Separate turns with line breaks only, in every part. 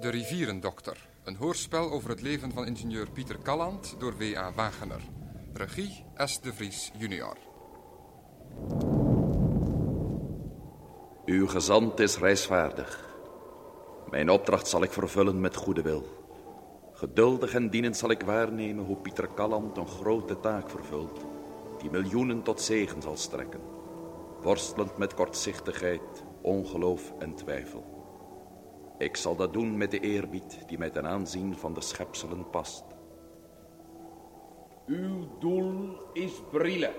De Rivierendokter. Een hoorspel over het leven van ingenieur Pieter Calland door W.A. Wagener. Regie S. de Vries junior.
Uw gezant is reisvaardig. Mijn opdracht zal ik vervullen met goede wil. Geduldig en dienend zal ik waarnemen hoe Pieter Calland een grote taak vervult, die miljoenen tot zegen zal strekken, worstelend met kortzichtigheid, ongeloof en twijfel. Ik zal dat doen met de eerbied die mij ten aanzien van de schepselen past.
Uw doel is brillen.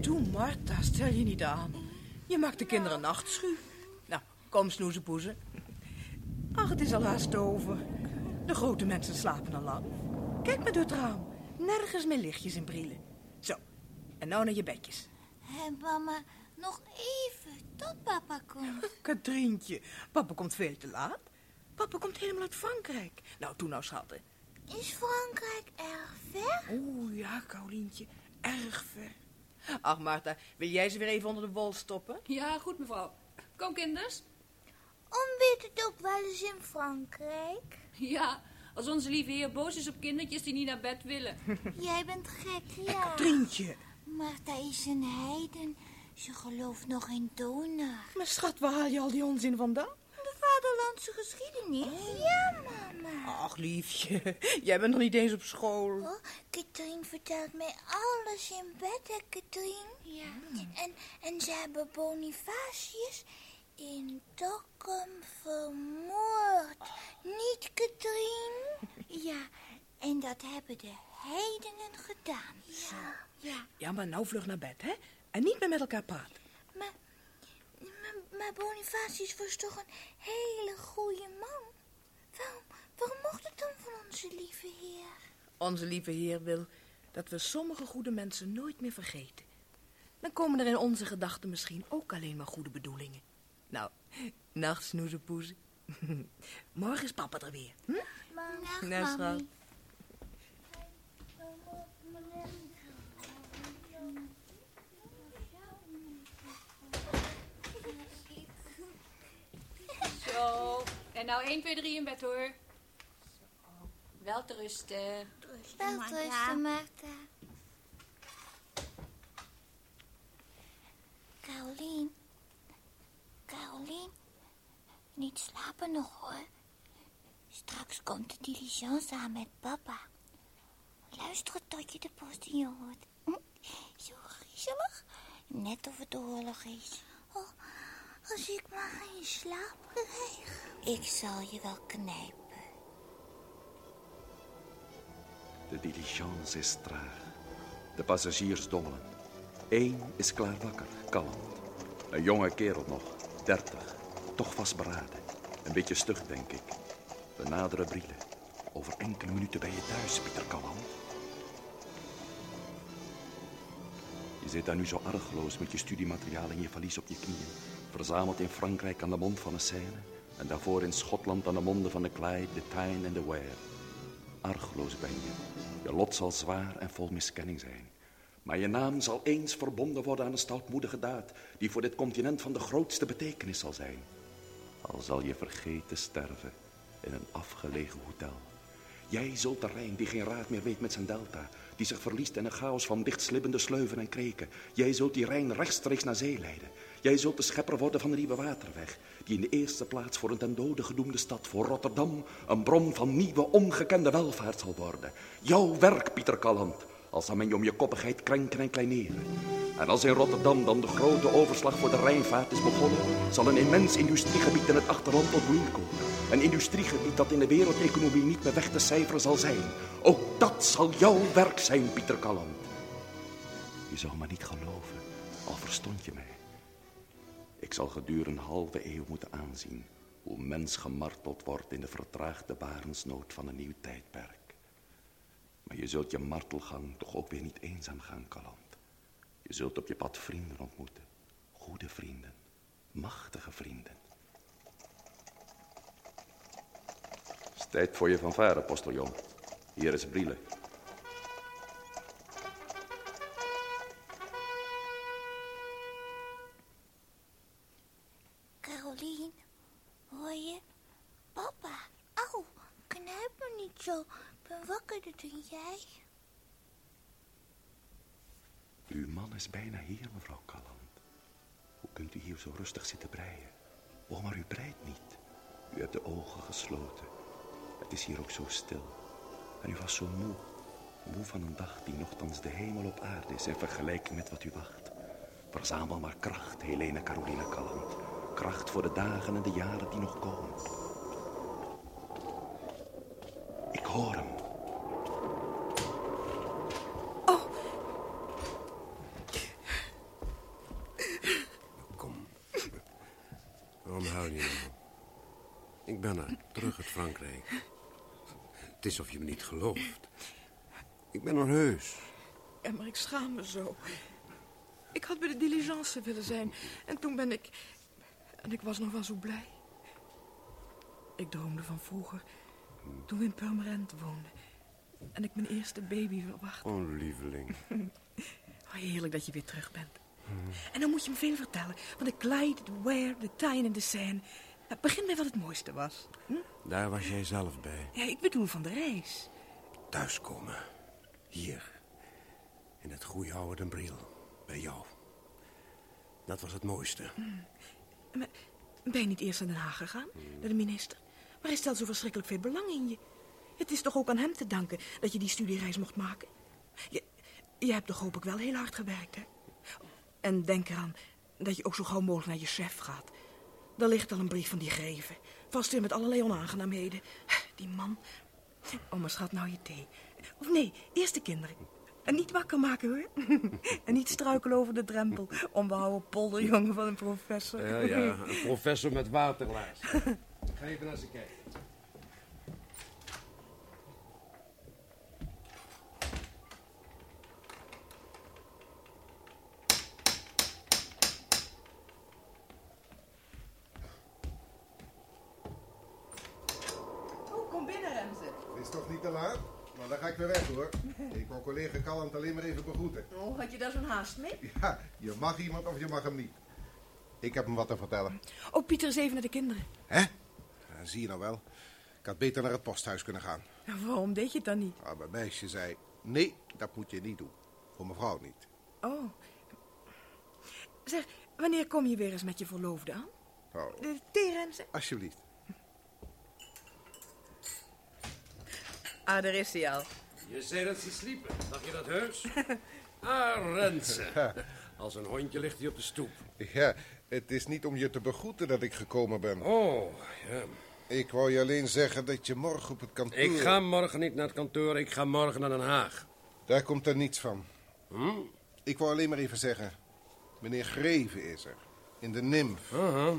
Doe, Martha, stel je niet aan. Je maakt de kinderen nachtschuw. Nou, kom snoezepoezen. Ach, het is al haast over. De grote mensen slapen al lang. Kijk maar door het raam. Nergens meer lichtjes in brillen. Zo, en nou naar je bedjes.
Hé, mama, nog even tot papa komt.
Katrientje, papa komt veel te laat. Papa komt helemaal uit Frankrijk. Nou, toen nou, schatten.
Is Frankrijk erg ver?
Oeh, ja, Carolientje, erg ver. Ach, Martha, wil jij ze weer even onder de wol stoppen?
Ja, goed mevrouw. Kom kinders.
Ontbeert het ook wel eens in Frankrijk?
Ja, als onze lieve heer boos is op kindertjes die niet naar bed willen.
Jij bent gek, ja.
Katrientje.
Martha is een heiden. Ze gelooft nog in donor.
Maar schat, waar haal je al die onzin vandaan?
De vaderlandse geschiedenis? Ja, mama.
Ach, liefje, jij bent nog niet eens op school.
Oh, Katrien vertelt mij alles in bed, hè, Katrien? Ja. En, en ze hebben Bonifacius in Dokkum vermoord. Niet, Katrien? Ja, en dat hebben de heidenen gedaan. Ja. Ja,
Ja, maar nou vlug naar bed, hè? En niet meer met elkaar praten.
maar, maar, maar Bonifacius was toch een hele goede man? Waarom, waarom mocht het dan van onze lieve heer?
Onze lieve Heer wil dat we sommige goede mensen nooit meer vergeten. Dan komen er in onze gedachten misschien ook alleen maar goede bedoelingen. Nou, nacht snoezepoezen. Morgen is papa er weer. Hm?
Nacht,
Nou, schat.
mami.
Zo. En nou 1, 2, 3 in bed hoor. Wel te rusten.
Wel rusten, Martha. Carolien. Carolien. Niet slapen nog, hoor. Straks komt de diligence aan met papa. Luister tot je de postillon hoort. Hm? Zo griezelig. Net of het oorlog is. Oh, als ik maar geen slaap krijg. Ik zal je wel knijpen.
De diligence is traag. De passagiers dommelen. Eén is klaar wakker, kalm. Een jonge kerel nog, dertig. Toch vastberaden. Een beetje stug, denk ik. We naderen Brielen. Over enkele minuten ben je thuis, Pieter Calland. Je zit daar nu zo argeloos met je studiemateriaal en je valies op je knieën. Verzameld in Frankrijk aan de mond van de Seine. En daarvoor in Schotland aan de monden van de Clyde, de Tyne en de Ware. Argeloos ben je. Je lot zal zwaar en vol miskenning zijn. Maar je naam zal eens verbonden worden aan een stoutmoedige daad... die voor dit continent van de grootste betekenis zal zijn. Al zal je vergeten sterven in een afgelegen hotel. Jij zult de Rijn die geen raad meer weet met zijn delta... die zich verliest in een chaos van dichtslibbende sleuven en kreken. Jij zult die Rijn rechtstreeks naar zee leiden. Jij zult de schepper worden van de nieuwe waterweg... die in de eerste plaats voor een ten dode gedoemde stad... voor Rotterdam een bron van nieuwe, ongekende welvaart zal worden. Jouw werk, Pieter Calland... Al zal men je om je koppigheid krenken en kleineren. En als in Rotterdam dan de grote overslag voor de Rijnvaart is begonnen, zal een immens industriegebied in het achterland tot bloei komen. Een industriegebied dat in de wereldeconomie niet meer weg te cijferen zal zijn. Ook dat zal jouw werk zijn, Pieter Calland. Je zou maar niet geloven, al verstond je mij. Ik zal gedurende een halve eeuw moeten aanzien hoe mens gemarteld wordt in de vertraagde barensnood van een nieuw tijdperk. Maar je zult je martelgang toch ook weer niet eenzaam gaan, Calland. Je zult op je pad vrienden ontmoeten. Goede vrienden. Machtige vrienden. Het is tijd voor je fanfare, postiljon. Hier is Brielle. Is bijna hier, mevrouw Calland. Hoe kunt u hier zo rustig zitten breien? Oh, maar u breidt niet. U hebt de ogen gesloten. Het is hier ook zo stil. En u was zo moe. Moe van een dag die nogthans de hemel op aarde is... in vergelijking met wat u wacht. Verzamel maar kracht, Helene Carolina Calland. Kracht voor de dagen en de jaren die nog komen. Ik hoor hem.
Kom. Waarom huil je nou? Ik ben er, terug uit Frankrijk. Het is of je me niet gelooft. Ik ben er heus.
Ja, maar ik schaam me zo. Ik had bij de diligence willen zijn. En toen ben ik... En ik was nog wel zo blij. Ik droomde van vroeger. Toen we in Purmerend woonden. En ik mijn eerste baby verwachtte.
Oh, lieveling.
Oh, heerlijk dat je weer terug bent. En dan moet je me veel vertellen. Van de Clyde, de Ware, de Tyne en de Seine. Nou, begin met wat het mooiste was. Hm?
Daar was jij zelf bij.
Ja, ik bedoel van de reis.
Thuiskomen. Hier. In het goede oude Den Briel. Bij jou. Dat was het mooiste.
Maar ben je niet eerst naar Den Haag gegaan? Naar de minister? Maar hij stelt zo verschrikkelijk veel belang in je. Het is toch ook aan hem te danken dat je die studiereis mocht maken? Je, je hebt toch hoop ik wel heel hard gewerkt, hè? En denk eraan dat je ook zo gauw mogelijk naar je chef gaat. Daar ligt al een brief van die greven. Vast weer met allerlei onaangenaamheden. Die man. Maar schat, nou je thee. Of nee, eerst de kinderen. En niet wakker maken, hoor. en niet struikelen over de drempel. Onbehouden polderjongen van een professor.
Ja, ja. Een professor met waterlaars. Ga even naar ze kijken.
Oh, kom binnen, Remse.
Het is toch niet te laat? Maar dan ga ik weer weg hoor. Ik wil alleen maar even begroeten.
Oh, had je daar zo'n haast mee?
Ja, je mag iemand of je mag hem niet. Ik heb hem wat te vertellen.
Oh, Pieter is even naar de kinderen.
Hè? Ja, zie je nou wel. Ik had beter naar het posthuis kunnen gaan.
Ja, waarom deed je het dan niet?
Maar mijn meisje zei, nee, dat moet je niet doen. Voor mevrouw niet.
Oh. Zeg, wanneer kom je weer eens met je verloofde aan?
Oh,
De thee, Remse?
alsjeblieft.
Ah, daar is hij al.
Je zei dat ze sliepen. Dacht je dat heus? Ah, Renze. Als een hondje ligt hij op de stoep.
Ja, het is niet om je te begroeten dat ik gekomen ben.
Oh, ja.
Ik wou je alleen zeggen dat je morgen op het kantoor...
Ik ga morgen niet naar het kantoor. Ik ga morgen naar Den Haag.
Daar komt er niets van.
Hm?
Ik wou alleen maar even zeggen... Meneer Greven is er. In de Nimf.
Aha.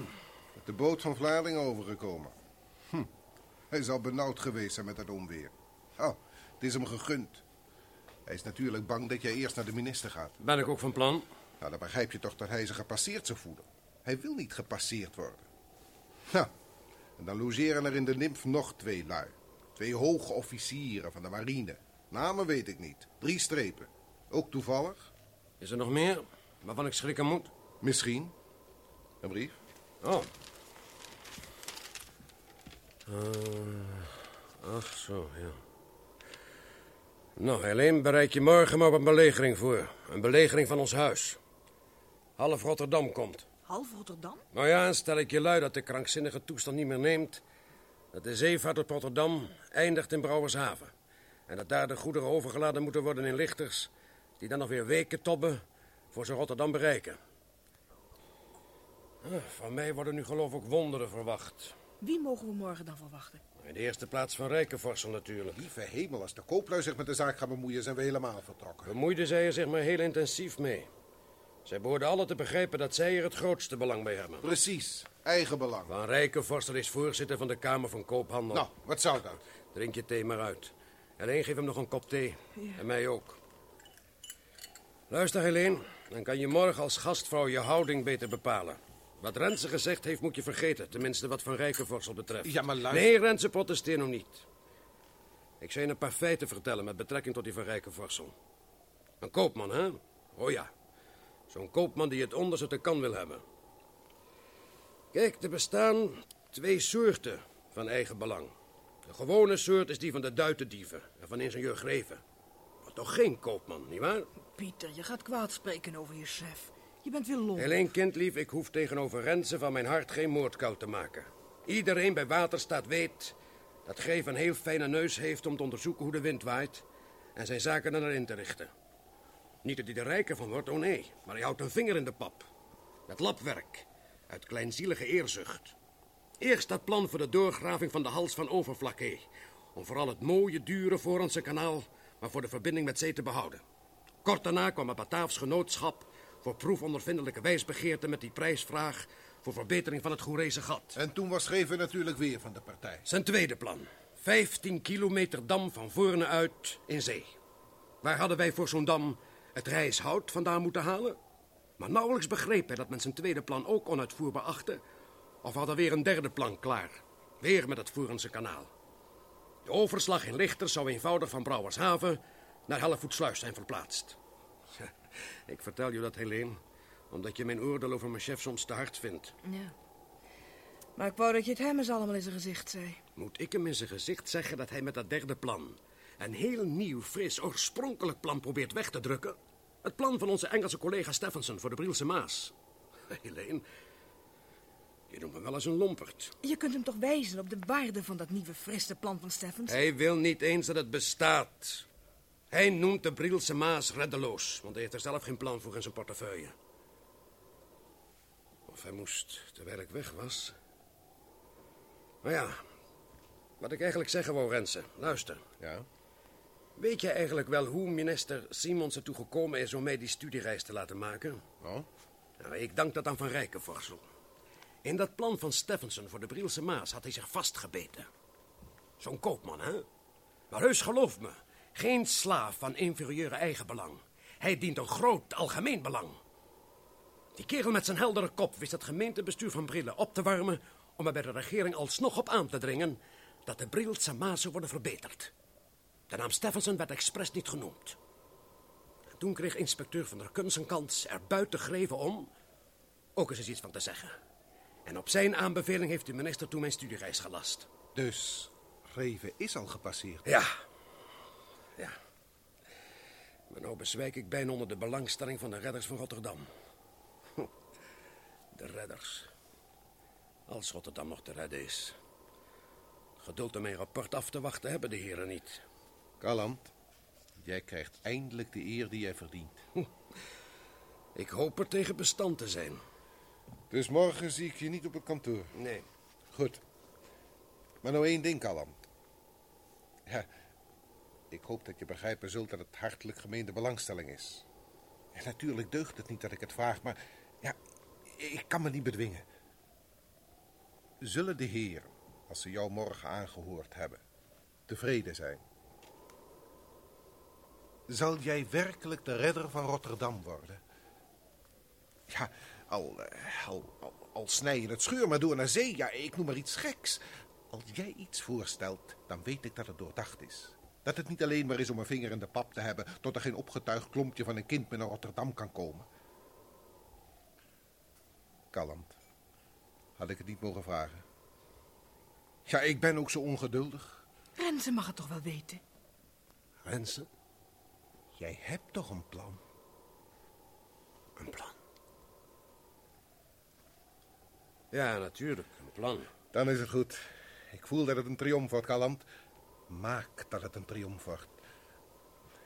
Met de boot van Vlaardingen overgekomen. Hm. Hij zal benauwd geweest zijn met dat onweer. Oh, het is hem gegund. Hij is natuurlijk bang dat jij eerst naar de minister gaat.
Ben ik ook van plan?
Nou, dan begrijp je toch dat hij zich gepasseerd zou voelen. Hij wil niet gepasseerd worden. Nou, en dan logeren er in de Nimf nog twee lui. Twee hoge officieren van de marine. Namen weet ik niet. Drie strepen. Ook toevallig?
Is er nog meer waarvan ik schrikken moet?
Misschien. Een brief?
Oh. Eh, ach, zo, ja. Nou, Helene, bereid je morgen maar op een belegering voor. Een belegering van ons huis. Half Rotterdam komt.
Half Rotterdam?
Nou ja, en stel ik je lui dat de krankzinnige toestand niet meer neemt... dat de zeevaart op Rotterdam eindigt in Brouwershaven. En dat daar de goederen overgeladen moeten worden in lichters... die dan nog weer weken tobben voor ze Rotterdam bereiken. Ah, Van mij worden nu geloof ik wonderen verwacht.
Wie mogen we morgen dan verwachten?
In de eerste plaats van Rijkenvorsel natuurlijk.
Lieve hemel, als de kooplui zich met de zaak gaan bemoeien... zijn we helemaal vertrokken.
Bemoeide zij er zich maar heel intensief mee. Zij behoorden alle te begrijpen dat zij er het grootste belang bij hebben.
Precies. Eigen belang.
Van Rijkenvorsel is voorzitter van de Kamer van Koophandel.
Nou, wat zou dat?
Drink je thee maar uit. Alleen geef hem nog een kop thee. En mij ook. Luister, Helene. Dan kan je morgen als gastvrouw je houding beter bepalen. Wat Renze gezegd heeft, moet je vergeten. Tenminste, wat Van Rijkenvorsel betreft.
Ja, maar luister-
Nee, Renze, protesteer nog niet. Ik zou je een paar feiten vertellen met betrekking tot die Van Rijkenvorsel. Een koopman, hè? Oh ja. Zo'n koopman die het onderste te kan wil hebben. Kijk, er bestaan twee soorten van eigen belang. De gewone soort is die van de duitendieven en van ingenieur Greven. Maar toch geen koopman, nietwaar?
Pieter, je gaat kwaad spreken over je chef. Je bent weer lomp.
Alleen kindlief, ik hoef tegenover Rensen van mijn hart geen moordkoud te maken. Iedereen bij Waterstaat weet dat Greef een heel fijne neus heeft om te onderzoeken hoe de wind waait en zijn zaken erin te richten. Niet dat hij er rijker van wordt, oh nee, maar hij houdt een vinger in de pap. Met labwerk, uit kleinzielige eerzucht. Eerst dat plan voor de doorgraving van de hals van Overflakke. Om vooral het mooie, dure Voorlandse kanaal, maar voor de verbinding met zee te behouden. Kort daarna kwam het Bataafs genootschap voor proefondervindelijke wijsbegeerte met die prijsvraag voor verbetering van het Goerese gat.
En toen was Greven natuurlijk weer van de partij.
Zijn tweede plan. 15 kilometer dam van Voorne uit in zee. Waar hadden wij voor zo'n dam het rijshout vandaan moeten halen? Maar nauwelijks begreep hij dat men zijn tweede plan ook onuitvoerbaar achtte... of hadden weer een derde plan klaar. Weer met het Voerense kanaal. De overslag in Lichter zou eenvoudig van Brouwershaven naar Hellevoetsluis zijn verplaatst. Ik vertel je dat, Helene, omdat je mijn oordeel over mijn chef soms te hard vindt.
Ja. Maar ik wou dat je het hem eens allemaal in zijn gezicht zei.
Moet ik hem in zijn gezicht zeggen dat hij met dat derde plan... een heel nieuw, fris, oorspronkelijk plan probeert weg te drukken? Het plan van onze Engelse collega Stephenson voor de Brielse Maas. Helene, je noemt me wel eens een lomperd.
Je kunt hem toch wijzen op de waarde van dat nieuwe frisse plan van Steffens?
Hij wil niet eens dat het bestaat. Hij noemt de Brielse Maas reddeloos, want hij heeft er zelf geen plan voor in zijn portefeuille. Of hij moest, terwijl ik weg was. Maar ja, wat ik eigenlijk zeggen wou, Rensen. Luister.
Ja?
Weet je eigenlijk wel hoe minister Simons ertoe gekomen is om mij die studiereis te laten maken?
Oh?
Nou, ik dank dat aan Van Rijkenvorsel. In dat plan van Steffenson voor de Brielse Maas had hij zich vastgebeten. Zo'n koopman, hè? Maar heus geloof me, geen slaaf van inferieure eigenbelang. Hij dient een groot algemeen belang. Die kerel met zijn heldere kop wist het gemeentebestuur van Brille op te warmen... om er bij de regering alsnog op aan te dringen... dat de Brielse Maas zou worden verbeterd. De naam Steffenson werd expres niet genoemd. En toen kreeg inspecteur van der Kunst een kans er buiten greven om... ook eens iets van te zeggen. En op zijn aanbeveling heeft de minister toen mijn studiereis gelast.
Dus Greven is al gepasseerd.
Ja. Ja. Maar nou bezwijk ik bijna onder de belangstelling van de redders van Rotterdam. De redders. Als Rotterdam nog te redden is. Geduld om mijn rapport af te wachten hebben de heren niet.
Kalant, jij krijgt eindelijk de eer die jij verdient.
Ik hoop er tegen bestand te zijn.
Dus morgen zie ik je niet op het kantoor.
Nee.
Goed. Maar nou één ding, Kalant. Ja, ik hoop dat je begrijpen zult dat het hartelijk gemeende belangstelling is. En natuurlijk deugt het niet dat ik het vraag, maar ja, ik kan me niet bedwingen. Zullen de heren, als ze jou morgen aangehoord hebben, tevreden zijn? Zal jij werkelijk de redder van Rotterdam worden? Ja, al, eh, al, al, al snij je het scheur maar door naar zee, ja, ik noem maar iets geks. Als jij iets voorstelt, dan weet ik dat het doordacht is. Dat het niet alleen maar is om een vinger in de pap te hebben... tot er geen opgetuigd klompje van een kind meer naar Rotterdam kan komen. Kalmt. Had ik het niet mogen vragen. Ja, ik ben ook zo ongeduldig.
Renze mag het toch wel weten?
Rensen,
Jij hebt toch een plan?
een plan. Ja, natuurlijk, een plan.
Dan is het goed. Ik voel dat het een triomf wordt, Kalant. Maak dat het een triomf wordt.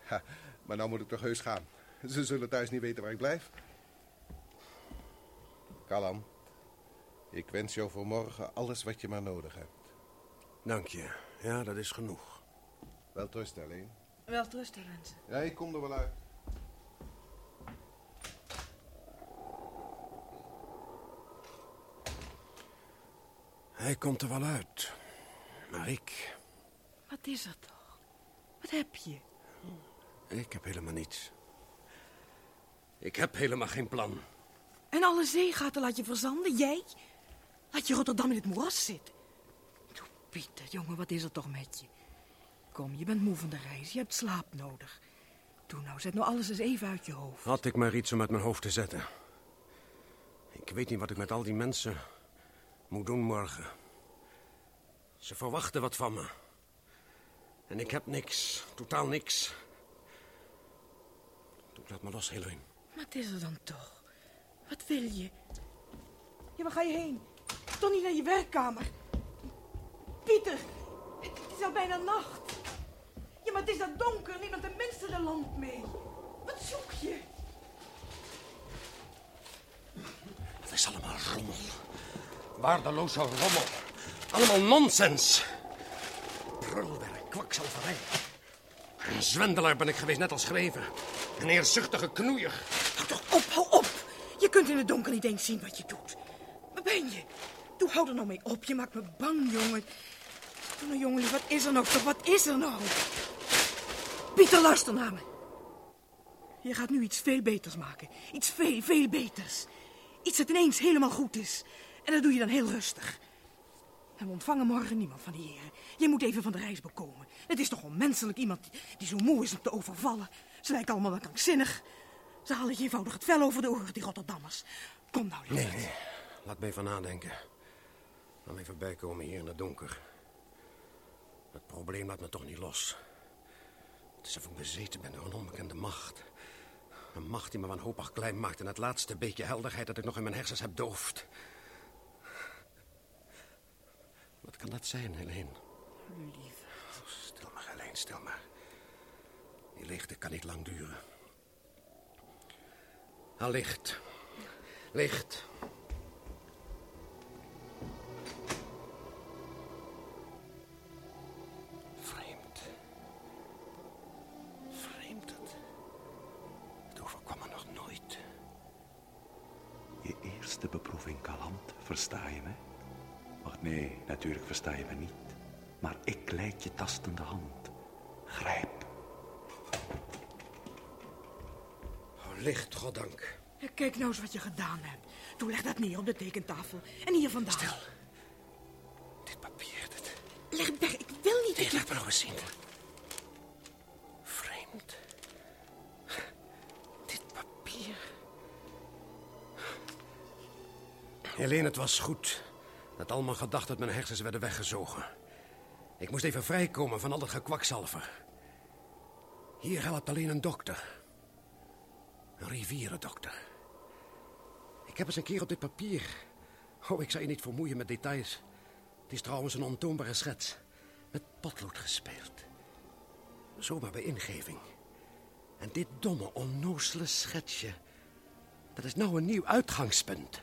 Ja, maar nou moet ik toch heus gaan. Ze zullen thuis niet weten waar ik blijf. Kalant, ik wens jou voor morgen alles wat je maar nodig hebt.
Dank je. Ja, dat is genoeg.
Wel trust alleen.
Wel Renze.
Ja, ik kom er wel uit.
Hij komt er wel uit. Maar ik,
Wat is er toch? Wat heb je?
ik heb helemaal niets. Ik heb helemaal geen plan.
En alle zeegaten laat je verzanden, jij? Laat je Rotterdam in het moeras zitten. Toe, Pieter, jongen, wat is er toch met je? Kom, je bent moe van de reis, je hebt slaap nodig. Doe nou, zet nou alles eens even uit je hoofd.
Had ik maar iets om uit mijn hoofd te zetten. Ik weet niet wat ik met al die mensen moet doen morgen. Ze verwachten wat van me. En ik heb niks. Totaal niks. Doe, laat me los, Helene.
Wat is er dan toch? Wat wil je? Ja, waar ga je heen? Toch niet naar je werkkamer? Pieter, het is al bijna nacht. Ja, maar het is dat donker. Neem dan tenminste de lamp mee. Wat zoek je?
Het is allemaal rommel. Waardeloze rommel. Allemaal nonsens. Prulwerk, kwakzalverij. Een zwendelaar ben ik geweest, net als schreven. Een eerzuchtige knoeier.
Hou toch op, hou op. Je kunt in het donker niet eens zien wat je doet. Waar ben je? Doe, hou er nou mee op. Je maakt me bang, jongen. Doe nou, jongen, wat is er nou toch? Wat is er nou? Pieter, luister naar me. Je gaat nu iets veel beters maken. Iets veel, veel beters. Iets dat ineens helemaal goed is. En dat doe je dan heel rustig. En we ontvangen morgen niemand van die heren. Je moet even van de reis bekomen. Het is toch onmenselijk iemand die zo moe is om te overvallen. Ze lijken allemaal wel krankzinnig. Ze halen je eenvoudig het vel over de oren, die Rotterdammers. Kom nou,
Nee, nee. Laat me even nadenken. Me even bijkomen hier in het donker. Het probleem laat me toch niet los. Het is of ik bezeten ben door een onbekende macht. Een macht die me wanhopig klein maakt en het laatste beetje helderheid dat ik nog in mijn hersens heb dooft. Wat kan dat zijn, Helene?
Lief.
Oh, Stil maar, Helene, stil maar. Die lichte kan niet lang duren. Al licht. Licht.
Versta je me niet. Maar ik leid je tastende hand. Grijp.
Oh, licht, goddank.
Kijk nou eens wat je gedaan hebt. Toen leg dat neer op de tekentafel. En hier vandaan.
Stil. Dit papier, dit...
Leg het weg. Ik wil niet
Nee, laat me nog eens zien. Vreemd. Dit papier. Helene, het was goed dat al mijn gedachten uit mijn hersens werden weggezogen. Ik moest even vrijkomen van al dat gekwakzalver. Hier helpt alleen een dokter. Een rivierendokter. Ik heb eens een keer op dit papier... Oh, ik zal je niet vermoeien met details. Het is trouwens een ontoombare schets. Met potlood gespeeld. Zomaar bij ingeving. En dit domme, onnozele schetsje... dat is nou een nieuw uitgangspunt.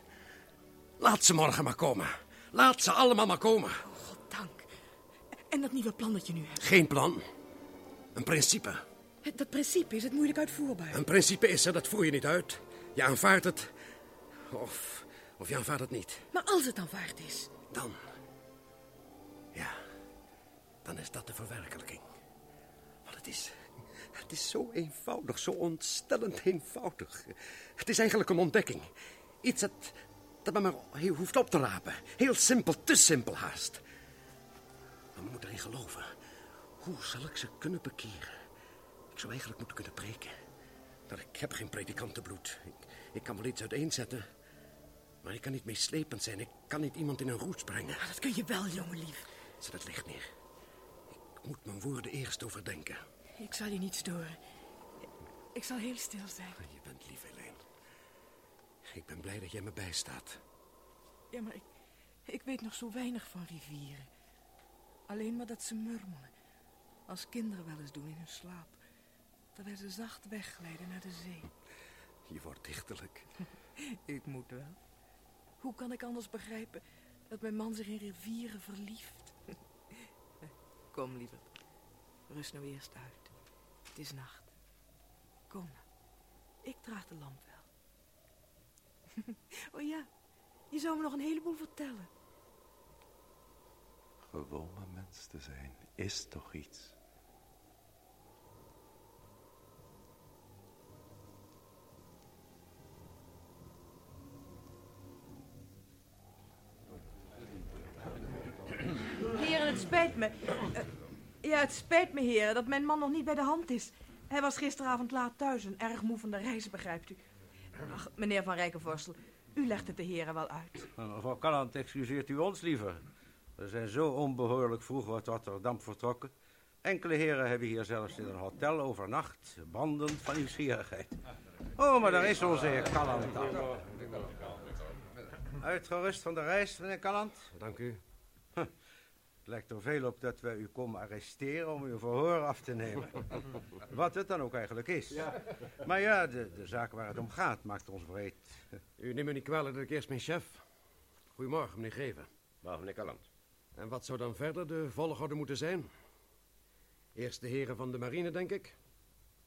Laat ze morgen maar komen. Laat ze allemaal maar komen.
Goddank. En dat nieuwe plan dat je nu hebt.
Geen plan. Een principe.
Dat principe is het moeilijk uitvoerbaar.
Een principe is er, dat voer je niet uit. Je aanvaardt het. Of, of je aanvaardt het niet.
Maar als het aanvaard is...
Dan. Ja, dan is dat de verwerkelijking. Want het is. Het is zo eenvoudig, zo ontstellend eenvoudig. Het is eigenlijk een ontdekking. Iets dat. Dat men maar hoeft op te rapen. Heel simpel, te simpel haast. Maar men moet erin geloven. Hoe zal ik ze kunnen bekeren? Ik zou eigenlijk moeten kunnen preken. Maar ik heb geen predikantenbloed. Ik, ik kan wel iets uiteenzetten. Maar ik kan niet meeslepend zijn. Ik kan niet iemand in een roets brengen.
Maar dat kun je wel, jongenlief.
Zet het licht neer. Ik moet mijn woorden eerst overdenken.
Ik zal je niet storen. Ik zal heel stil zijn.
Je bent lief, Helene. Ik ben blij dat jij me bijstaat.
Ja, maar ik, ik weet nog zo weinig van rivieren. Alleen maar dat ze murmelen. Als kinderen wel eens doen in hun slaap. Terwijl ze zacht wegglijden naar de zee.
Je wordt dichterlijk.
Ik moet wel. Hoe kan ik anders begrijpen dat mijn man zich in rivieren verlieft? Kom, liever. Rust nou eerst uit. Het is nacht. Kom nou. Ik draag de lamp. oh ja, je zou me nog een heleboel vertellen.
Gewoon een mens te zijn is toch iets.
Heren, het spijt me. Eh, ja, het spijt me, heren, dat mijn man nog niet bij de hand is. Hij was gisteravond laat thuis en erg moe van de reis, begrijpt u. Ach, meneer Van Rijkenvorstel, u legt het de heren wel uit.
Mevrouw Calland, excuseert u ons liever. We zijn zo onbehoorlijk vroeg uit Rotterdam vertrokken. Enkele heren hebben hier zelfs in een hotel overnacht, brandend van nieuwsgierigheid. Oh, maar daar is onze heer Calland al. Uitgerust van de reis, meneer Calland?
Dank u.
Het lijkt er veel op dat wij u komen arresteren om uw verhoor af te nemen. Wat het dan ook eigenlijk is. Maar ja, de, de zaak waar het om gaat maakt ons breed.
U neemt me niet kwalijk dat ik eerst mijn chef... Goedemorgen, meneer Geven.
Maar meneer Calland.
En wat zou dan verder de volgorde moeten zijn? Eerst de heren van de marine, denk ik.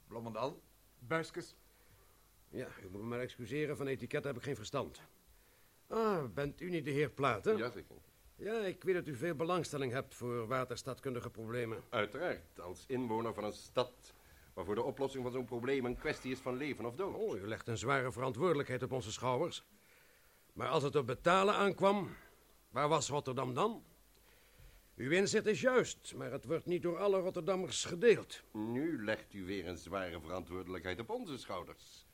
Blommendal. Buiskes.
Ja, u moet me maar excuseren, van etiket heb ik geen verstand. Ah, bent u niet de heer Platen?
Jazeker.
Ja, ik weet dat u veel belangstelling hebt voor waterstadkundige problemen.
Uiteraard, als inwoner van een stad waarvoor de oplossing van zo'n probleem een kwestie is van leven of dood.
Oh, u legt een zware verantwoordelijkheid op onze schouders. Maar als het op betalen aankwam, waar was Rotterdam dan? Uw inzet is juist, maar het wordt niet door alle Rotterdammers gedeeld.
Nu legt u weer een zware verantwoordelijkheid op onze schouders.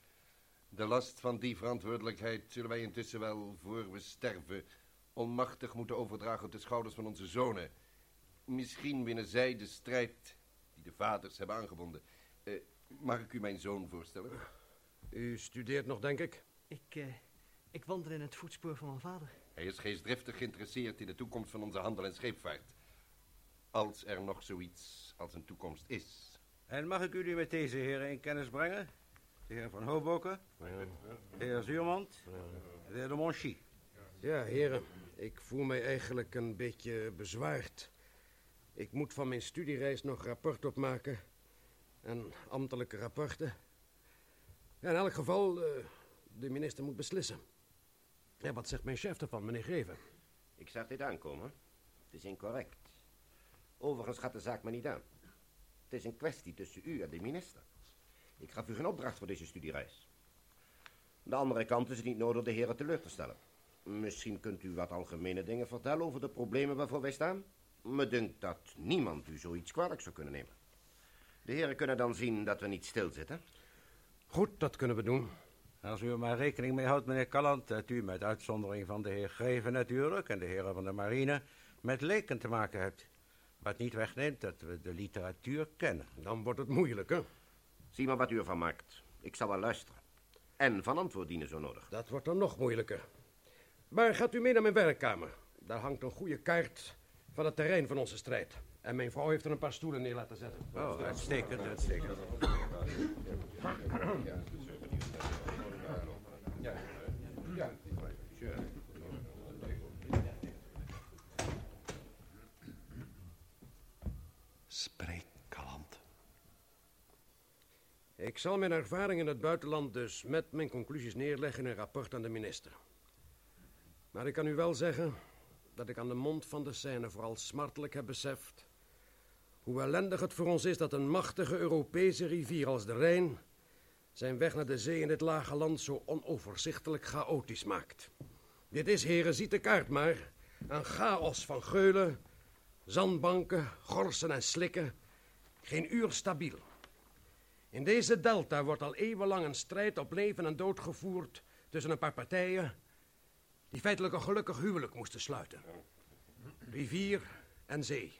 De last van die verantwoordelijkheid zullen wij intussen wel, voor we sterven, onmachtig moeten overdragen op de schouders van onze zonen. Misschien winnen zij de strijd die de vaders hebben aangebonden. Eh, mag ik u mijn zoon voorstellen?
U studeert nog, denk ik?
Ik, eh, ik wandel in het voetspoor van mijn vader.
Hij is geestdriftig geïnteresseerd in de toekomst van onze handel en scheepvaart. Als er nog zoiets als een toekomst is.
En mag ik u met deze heren in kennis brengen? De heer Van Hoboken, de heer Zuurmond, de heer de Monchy.
Ja, heren, ik voel mij eigenlijk een beetje bezwaard. Ik moet van mijn studiereis nog rapport opmaken. En ambtelijke rapporten. Ja, in elk geval, eh, de minister moet beslissen. Ja, wat zegt mijn chef ervan, meneer Greven?
Ik zag dit aankomen. Het is incorrect. Overigens gaat de zaak me niet aan. Het is een kwestie tussen u en de minister. Ik gaf u geen opdracht voor deze studiereis. Aan de andere kant is het niet nodig de heren teleur te stellen. Misschien kunt u wat algemene dingen vertellen over de problemen waarvoor wij staan. Me dunkt dat niemand u zoiets kwalijk zou kunnen nemen. De heren kunnen dan zien dat we niet stilzitten.
Goed, dat kunnen we doen.
Als u er maar rekening mee houdt, meneer Calland, dat u met uitzondering van de heer Greven natuurlijk en de heren van de marine met leken te maken hebt. Wat niet wegneemt dat we de literatuur kennen.
Dan wordt het moeilijk, hè?
Zie maar wat u ervan maakt. Ik zal wel luisteren. En van antwoord dienen zo nodig.
Dat wordt dan nog moeilijker. Maar gaat u mee naar mijn werkkamer. Daar hangt een goede kaart van het terrein van onze strijd. En mijn vrouw heeft er een paar stoelen neer laten zetten.
Oh, uitstekend, uitstekend.
Ja. Ja.
Spreek, Kalant.
Ik zal mijn ervaring in het buitenland dus met mijn conclusies neerleggen in een rapport aan de minister. Maar ik kan u wel zeggen dat ik aan de mond van de scène vooral smartelijk heb beseft hoe ellendig het voor ons is dat een machtige Europese rivier als de Rijn zijn weg naar de zee in dit lage land zo onoverzichtelijk chaotisch maakt. Dit is, heren, ziet de kaart maar, een chaos van geulen, zandbanken, gorsen en slikken, geen uur stabiel. In deze delta wordt al eeuwenlang een strijd op leven en dood gevoerd tussen een paar partijen die feitelijk een gelukkig huwelijk moesten sluiten. Rivier en zee.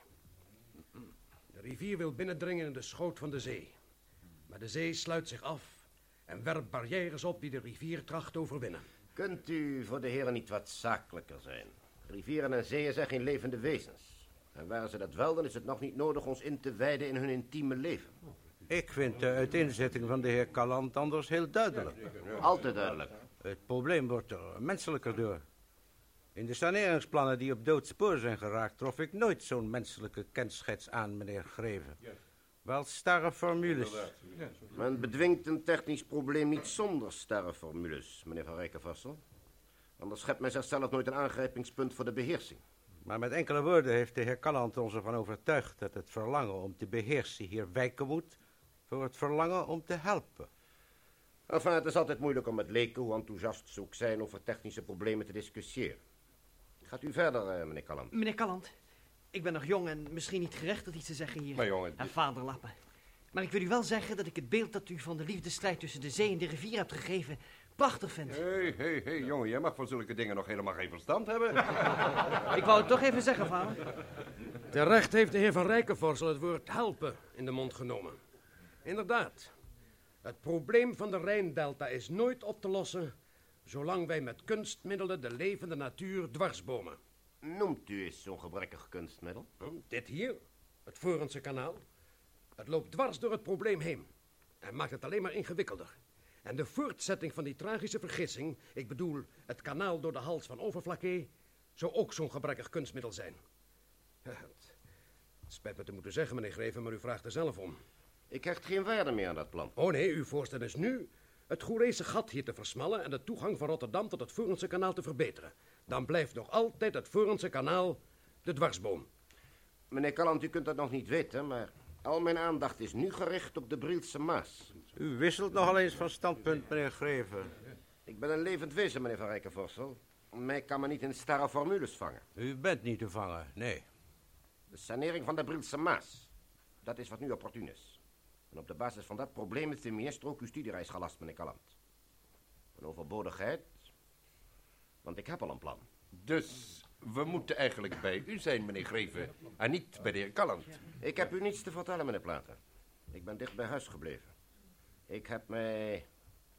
De rivier wil binnendringen in de schoot van de zee. Maar de zee sluit zich af en werpt barrières op die de rivier tracht te overwinnen.
Kunt u voor de heren niet wat zakelijker zijn? Rivieren en zeeën zijn geen levende wezens. En waren ze dat wel, dan is het nog niet nodig ons in te wijden in hun intieme leven.
Ik vind de uiteenzetting van de heer Calland anders heel duidelijk.
Altijd duidelijk.
Het probleem wordt er menselijker door. In de saneringsplannen die op doodspoor zijn geraakt... trof ik nooit zo'n menselijke kenschets aan, meneer Greven. Wel starre formules.
Men bedwingt een technisch probleem niet zonder starre formules, meneer Van Rijkenvassel. Anders schept men zichzelf nooit een aangrijpingspunt voor de beheersing.
Maar met enkele woorden heeft de heer Calland ons ervan overtuigd... dat het verlangen om te beheersen hier wijken moet... voor het verlangen om te helpen.
Enfin, het is altijd moeilijk om met leken, hoe enthousiast ze ook zijn... over technische problemen te discussiëren. Gaat u verder, eh, meneer Calland.
Meneer Calland, ik ben nog jong en misschien niet gerechtigd iets te zeggen hier.
Maar jongen...
En vaderlappen. Maar ik wil u wel zeggen dat ik het beeld dat u van de liefdestrijd tussen de zee en de rivier hebt gegeven... prachtig vind.
Hé, hé, hé, jongen, jij mag van zulke dingen nog helemaal geen verstand hebben.
ik wou het toch even zeggen, vader.
Terecht heeft de heer Van Rijkenvorsel het woord helpen in de mond genomen. Inderdaad, het probleem van de Rijndelta is nooit op te lossen... zolang wij met kunstmiddelen de levende natuur dwarsbomen.
Noemt u eens zo'n gebrekkig kunstmiddel?
Dit hier, het Vorense kanaal. Het loopt dwars door het probleem heen en maakt het alleen maar ingewikkelder. En de voortzetting van die tragische vergissing, ik bedoel het kanaal door de hals van Overflakke, zou ook zo'n gebrekkig kunstmiddel zijn. Het spijt me te moeten zeggen, meneer Greven, maar u vraagt er zelf om.
Ik hecht geen waarde meer aan dat plan.
Oh nee, uw voorstel is nu het Goerese gat hier te versmallen en de toegang van Rotterdam tot het Vorense kanaal te verbeteren. Dan blijft nog altijd het Vorense kanaal de dwarsboom.
Meneer Kalland, u kunt dat nog niet weten, maar al mijn aandacht is nu gericht op de Brielse Maas.
U wisselt nogal eens van standpunt, meneer Greven.
Ik ben een levend wezen, meneer Van Rijkenvorsel. Mij kan men niet in starre formules vangen.
U bent niet te vangen, nee.
De sanering van de Brielse Maas. Dat is wat nu opportun is. En op de basis van dat probleem is de minister ook uw studiereis gelast, meneer Kalland. Een overbodigheid, want ik heb al een plan.
Dus we moeten eigenlijk bij u zijn, meneer Greven, en niet bij de heer Kalland.
Ik heb u niets te vertellen, meneer Platen. Ik ben dicht bij huis gebleven. Ik heb mij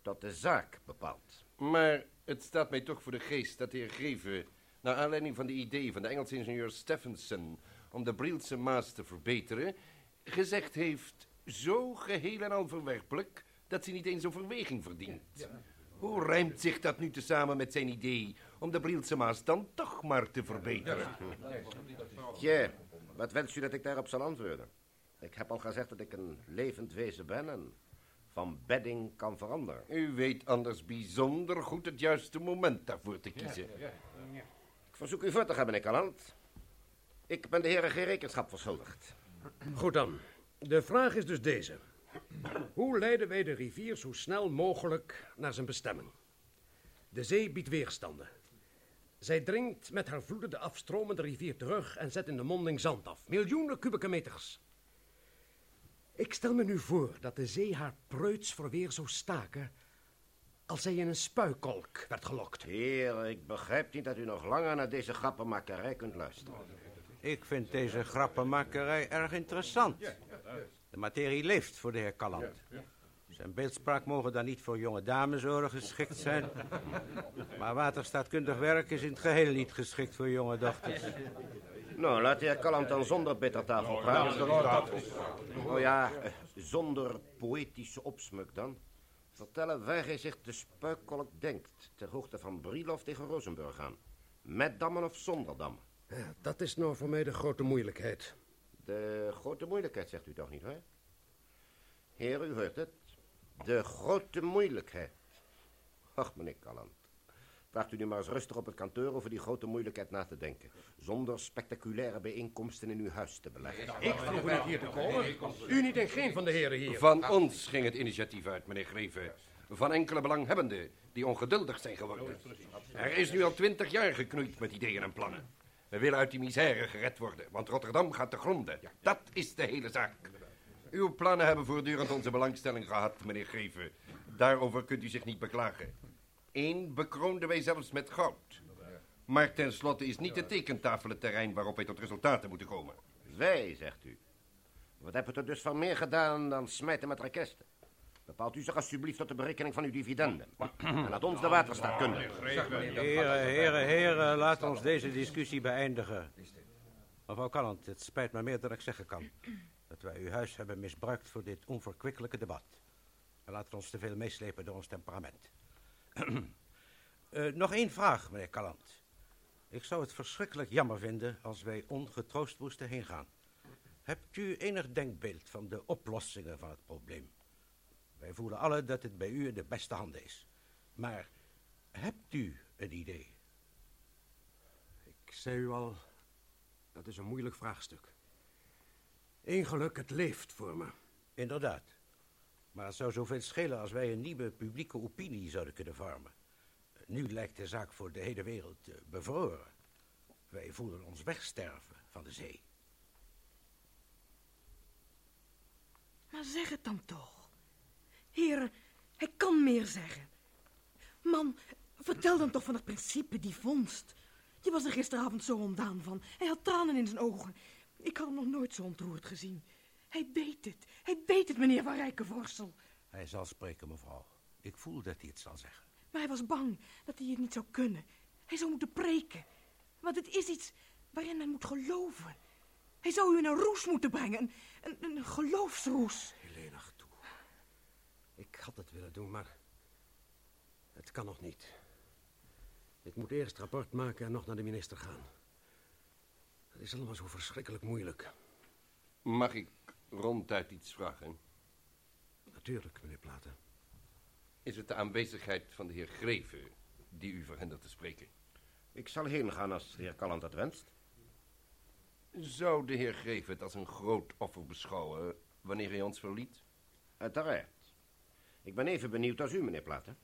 tot de zaak bepaald.
Maar het staat mij toch voor de geest dat de heer Greven, naar aanleiding van de idee van de Engelse ingenieur Stephenson om de Brielse Maas te verbeteren, gezegd heeft, zo geheel en al verwerpelijk, dat ze niet eens overweging verdient. Hoe rijmt zich dat nu tezamen met zijn idee om de Brielse Maas dan toch maar te verbeteren?
Tja, wat wenst u dat ik daarop zal antwoorden? Ik heb al gezegd dat ik een levend wezen ben en van bedding kan veranderen.
U weet anders bijzonder goed het juiste moment daarvoor te kiezen.
Ik verzoek u voor te gaan, meneer Kalland. Ik ben de heren geen rekenschap verschuldigd.
Goed dan. De vraag is dus deze. Hoe leiden wij de rivier zo snel mogelijk naar zijn bestemming? De zee biedt weerstanden. Zij dringt met haar vloeden de afstromende rivier terug en zet in de monding zand af. Miljoenen kubieke meters. Ik stel me nu voor dat de zee haar preutsverweer zou staken... als zij in een spuikolk werd gelokt.
Heer, ik begrijp niet dat u nog langer naar deze grappenmakerij kunt luisteren.
Ik vind deze grappenmakerij erg interessant. De materie leeft voor de heer Kalland. Zijn beeldspraak mogen dan niet voor jonge damesoren geschikt zijn. Maar waterstaatkundig werk is in het geheel niet geschikt voor jonge dochters.
Nou, laat de heer Kalland dan zonder bittertafel praten. Oh ja, eh, zonder poëtische opsmuk dan. Vertellen waar hij zich de spuikkolk denkt... ter hoogte van Brilof tegen Rosenburg aan. Met dammen of zonder dammen.
Ja, dat is nou voor mij de grote moeilijkheid.
De grote moeilijkheid, zegt u toch niet, hè? Heer, u hoort het. De grote moeilijkheid. Ach, meneer Kalland. Vraagt u nu maar eens rustig op het kantoor over die grote moeilijkheid na te denken. Zonder spectaculaire bijeenkomsten in uw huis te beleggen.
Ik vroeg u niet hier te komen. U niet en geen van de heren hier.
Van ons ging het initiatief uit, meneer Greven. Van enkele belanghebbenden die ongeduldig zijn geworden. Er is nu al twintig jaar geknoeid met ideeën en plannen. We willen uit die misère gered worden, want Rotterdam gaat te gronden. Dat is de hele zaak. Uw plannen hebben voortdurend onze belangstelling gehad, meneer Greven. Daarover kunt u zich niet beklagen. Eén bekroonden wij zelfs met goud. Maar tenslotte is niet de tekentafel het terrein waarop wij tot resultaten moeten komen.
Wij, zegt u. Wat hebt u er dus van meer gedaan dan smijten met rekesten? Bepaalt u zich alsjeblieft tot de berekening van uw dividenden. En laat ons de waterstaatkunde.
Heren, heren, heren, laat ons deze discussie beëindigen. Mevrouw Kalland, het spijt me meer dan ik zeggen kan. Dat wij uw huis hebben misbruikt voor dit onverkwikkelijke debat. We laten ons te veel meeslepen door ons temperament. Eh, nog één vraag, meneer Kalland. Ik zou het verschrikkelijk jammer vinden als wij ongetroost moesten heengaan. Hebt u enig denkbeeld van de oplossingen van het probleem? Wij voelen alle dat het bij u in de beste handen is. Maar hebt u een idee?
Ik zei u al, dat is een moeilijk vraagstuk. Eén geluk, het leeft voor me.
Inderdaad. Maar het zou zoveel schelen als wij een nieuwe publieke opinie zouden kunnen vormen. Nu lijkt de zaak voor de hele wereld eh, bevroren. Wij voelen ons wegsterven van de zee.
Maar zeg het dan toch. Heren, hij kan meer zeggen. Man, vertel dan toch van het principe, die vondst. Je was er gisteravond zo ontdaan van. Hij had tranen in zijn ogen. Ik had hem nog nooit zo ontroerd gezien. Hij beet het. Hij beet het, meneer Van Rijkenvorsel.
Hij zal spreken, mevrouw. Ik voel dat hij het zal zeggen.
Maar hij was bang dat hij het niet zou kunnen. Hij zou moeten preken. Want het is iets waarin men moet geloven. Hij zou u in een roes moeten brengen. Een, een, een geloofsroes.
Ik had het willen doen, maar... Het kan nog niet. Ik moet eerst rapport maken en nog naar de minister gaan. Het is allemaal zo verschrikkelijk moeilijk.
Mag ik ronduit iets vragen?
Natuurlijk, meneer Platen.
Is het de aanwezigheid van de heer Greven die u verhindert te spreken?
Ik zal heen gaan als de heer Calland dat wenst.
Zou de heer Greven het als een groot offer beschouwen wanneer hij ons verliet?
Uiteraard. Ik ben even benieuwd als u, meneer Platen.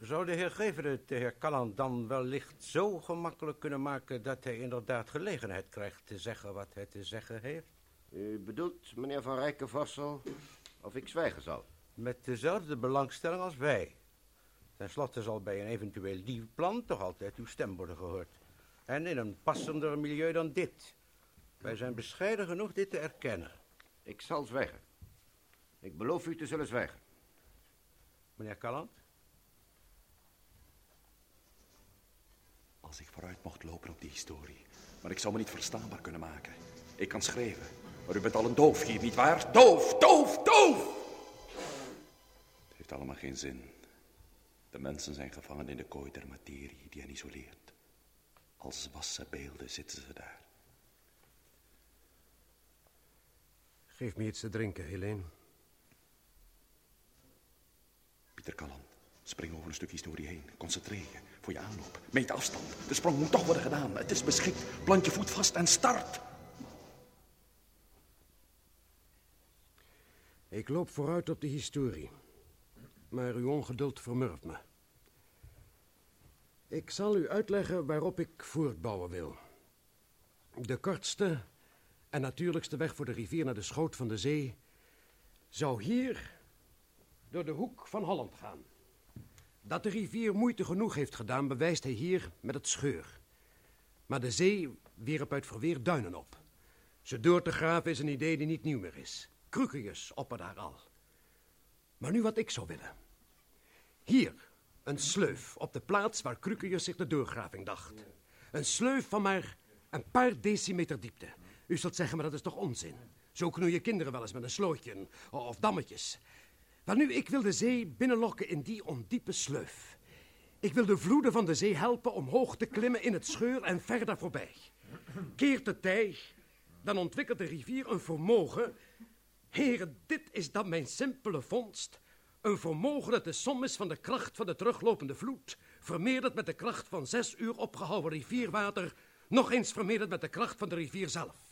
Zou de heer Gever het de heer Calland dan wellicht zo gemakkelijk kunnen maken... dat hij inderdaad gelegenheid krijgt te zeggen wat hij te zeggen heeft?
U bedoelt, meneer Van Rijkenvorsel, of ik zwijgen zal?
Met dezelfde belangstelling als wij. Ten slotte zal bij een eventueel diefplan toch altijd uw stem worden gehoord. En in een passender milieu dan dit. Wij zijn bescheiden genoeg dit te erkennen.
Ik zal zwijgen. Ik beloof u te zullen zwijgen.
Meneer Calland?
Als ik vooruit mocht lopen op die historie. Maar ik zou me niet verstaanbaar kunnen maken. Ik kan schrijven. Maar u bent al een doof hier, nietwaar? Doof, doof, doof! Het heeft allemaal geen zin. De mensen zijn gevangen in de kooi der materie die hen isoleert. Als wassen beelden zitten ze daar.
Geef me iets te drinken, Helene.
Pieter spring over een stuk historie heen. Concentreer je voor je aanloop. Meet de afstand. De sprong moet toch worden gedaan. Het is beschikt. Plant je voet vast en start.
Ik loop vooruit op de historie. Maar uw ongeduld vermurft me. Ik zal u uitleggen waarop ik voortbouwen wil. De kortste en natuurlijkste weg voor de rivier naar de schoot van de zee... zou hier door de hoek van Holland gaan. Dat de rivier moeite genoeg heeft gedaan, bewijst hij hier met het scheur. Maar de zee wierp uit verweer duinen op. Ze door te graven is een idee die niet nieuw meer is. Krukius opperde daar al. Maar nu wat ik zou willen. Hier, een sleuf op de plaats waar Krukius zich de doorgraving dacht. Een sleuf van maar een paar decimeter diepte. U zult zeggen, maar dat is toch onzin? Zo knoeien kinderen wel eens met een slootje of dammetjes. Wel nu, ik wil de zee binnenlokken in die ondiepe sleuf. Ik wil de vloeden van de zee helpen omhoog te klimmen in het scheur en verder voorbij. Keert de tij, dan ontwikkelt de rivier een vermogen. Heren, dit is dan mijn simpele vondst. Een vermogen dat de som is van de kracht van de teruglopende vloed, vermeerderd met de kracht van zes uur opgehouden rivierwater, nog eens vermeerderd met de kracht van de rivier zelf.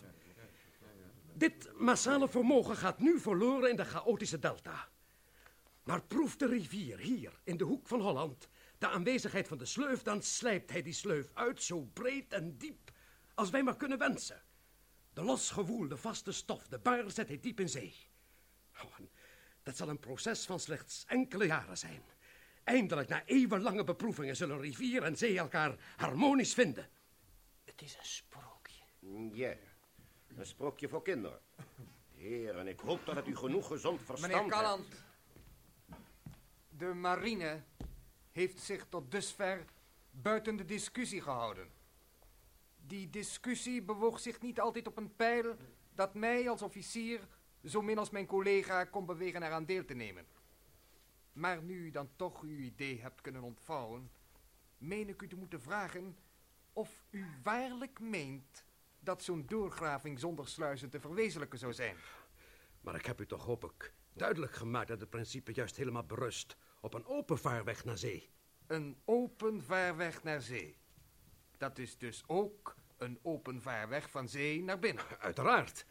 Dit massale vermogen gaat nu verloren in de chaotische delta. Maar proeft de rivier hier, in de hoek van Holland, de aanwezigheid van de sleuf, dan slijpt hij die sleuf uit zo breed en diep als wij maar kunnen wensen. De losgewoelde vaste stof, de bar, zet hij diep in zee. Oh, dat zal een proces van slechts enkele jaren zijn. Eindelijk, na eeuwenlange beproevingen, zullen rivier en zee elkaar harmonisch vinden.
Het is een sprookje.
Ja, een sprookje voor kinderen. Heren, ik hoop dat het u genoeg gezond verstand
Meneer
hebt.
De marine heeft zich tot dusver buiten de discussie gehouden. Die discussie bewoog zich niet altijd op een pijl dat mij als officier, zo min als mijn collega, kon bewegen eraan deel te nemen. Maar nu u dan toch uw idee hebt kunnen ontvouwen, meen ik u te moeten vragen of u waarlijk meent dat zo'n doorgraving zonder sluizen te verwezenlijken zou zijn.
Maar ik heb u toch hoop ik duidelijk gemaakt dat het principe juist helemaal berust op een open vaarweg naar zee.
Een open vaarweg naar zee. Dat is dus ook een open vaarweg van zee naar binnen.
Uiteraard.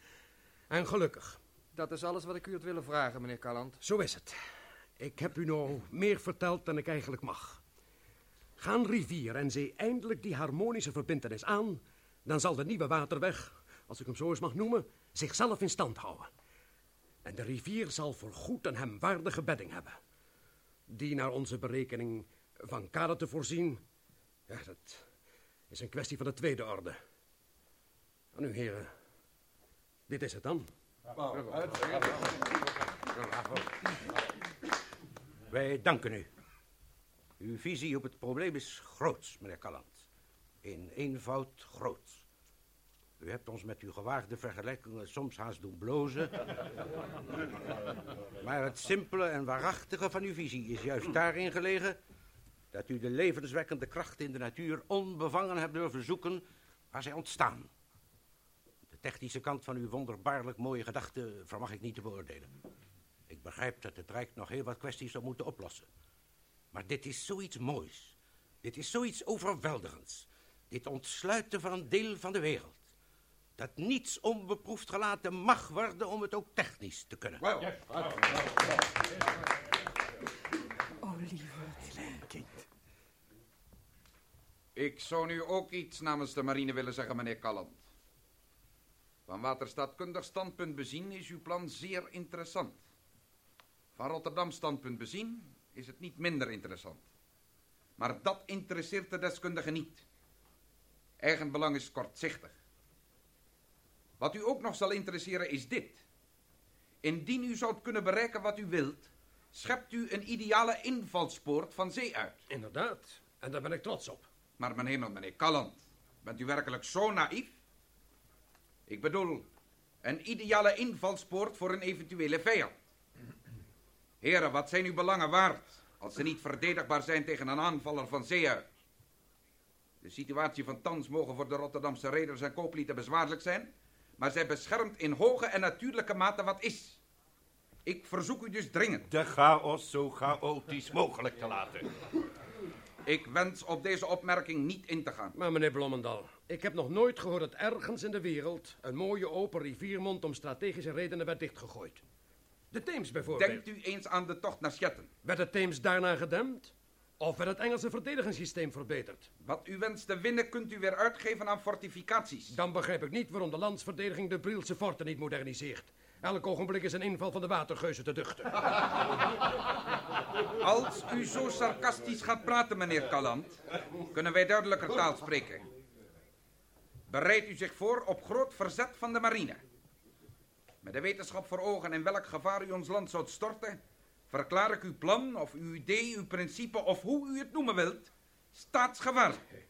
En gelukkig.
Dat is alles wat ik u had willen vragen, meneer Calland.
Zo is het. Ik heb u nou meer verteld dan ik eigenlijk mag. Gaan rivier en zee eindelijk die harmonische verbintenis aan, dan zal de nieuwe waterweg, als ik hem zo eens mag noemen, zichzelf in stand houden. En de rivier zal voorgoed een hem waardige bedding hebben. Die naar onze berekening van kade te voorzien, ja, dat is een kwestie van de tweede orde. En nu, heren, Dit is het dan.
Wij danken u. Uw visie op het probleem is groots, meneer Calland. In eenvoud groots. U hebt ons met uw gewaagde vergelijkingen soms haast doen blozen. maar het simpele en waarachtige van uw visie is juist daarin gelegen... dat u de levenswekkende krachten in de natuur onbevangen hebt durven zoeken waar zij ontstaan. De technische kant van uw wonderbaarlijk mooie gedachten vermag ik niet te beoordelen. Ik begrijp dat het Rijk nog heel wat kwesties zou moeten oplossen. Maar dit is zoiets moois. Dit is zoiets overweldigends. Dit ontsluiten van een deel van de wereld. Dat niets onbeproefd gelaten mag worden om het ook technisch te kunnen.
Oh, lieverd.
kind.
Ik zou nu ook iets namens de marine willen zeggen, meneer Calland. Van waterstaatkundig standpunt bezien is uw plan zeer interessant. Van Rotterdam standpunt bezien is het niet minder interessant. Maar dat interesseert de deskundige niet. Eigen belang is kortzichtig. Wat u ook nog zal interesseren is dit. Indien u zou kunnen bereiken wat u wilt, schept u een ideale invalspoort van zee uit.
Inderdaad, en daar ben ik trots op.
Maar mijn hemel, meneer Calland, bent u werkelijk zo naïef? Ik bedoel, een ideale invalspoort voor een eventuele vijand. Heren, wat zijn uw belangen waard als ze niet verdedigbaar zijn tegen een aanvaller van zee uit? De situatie van thans mogen voor de Rotterdamse reders en kooplieden bezwaarlijk zijn, maar zij beschermt in hoge en natuurlijke mate wat is. Ik verzoek u dus dringend.
De chaos zo chaotisch mogelijk te laten.
Ik wens op deze opmerking niet in te gaan.
Maar meneer Blommendal, ik heb nog nooit gehoord dat ergens in de wereld een mooie open riviermond om strategische redenen werd dichtgegooid. De Theems bijvoorbeeld.
Denkt u eens aan de tocht naar Schetten.
Werd de Theems daarna gedempt? Of werd het Engelse verdedigingssysteem verbeterd?
Wat u wenst te winnen kunt u weer uitgeven aan fortificaties.
Dan begrijp ik niet waarom de landsverdediging de Brielse forten niet moderniseert. Elk ogenblik is een inval van de watergeuzen te duchten.
Als u zo sarcastisch gaat praten, meneer Calland, kunnen wij duidelijker taal spreken. Bereid u zich voor op groot verzet van de marine. Met de wetenschap voor ogen in welk gevaar u ons land zou storten, verklaar ik uw plan of uw idee, uw principe of hoe u het noemen wilt, staatsgevaarlijk.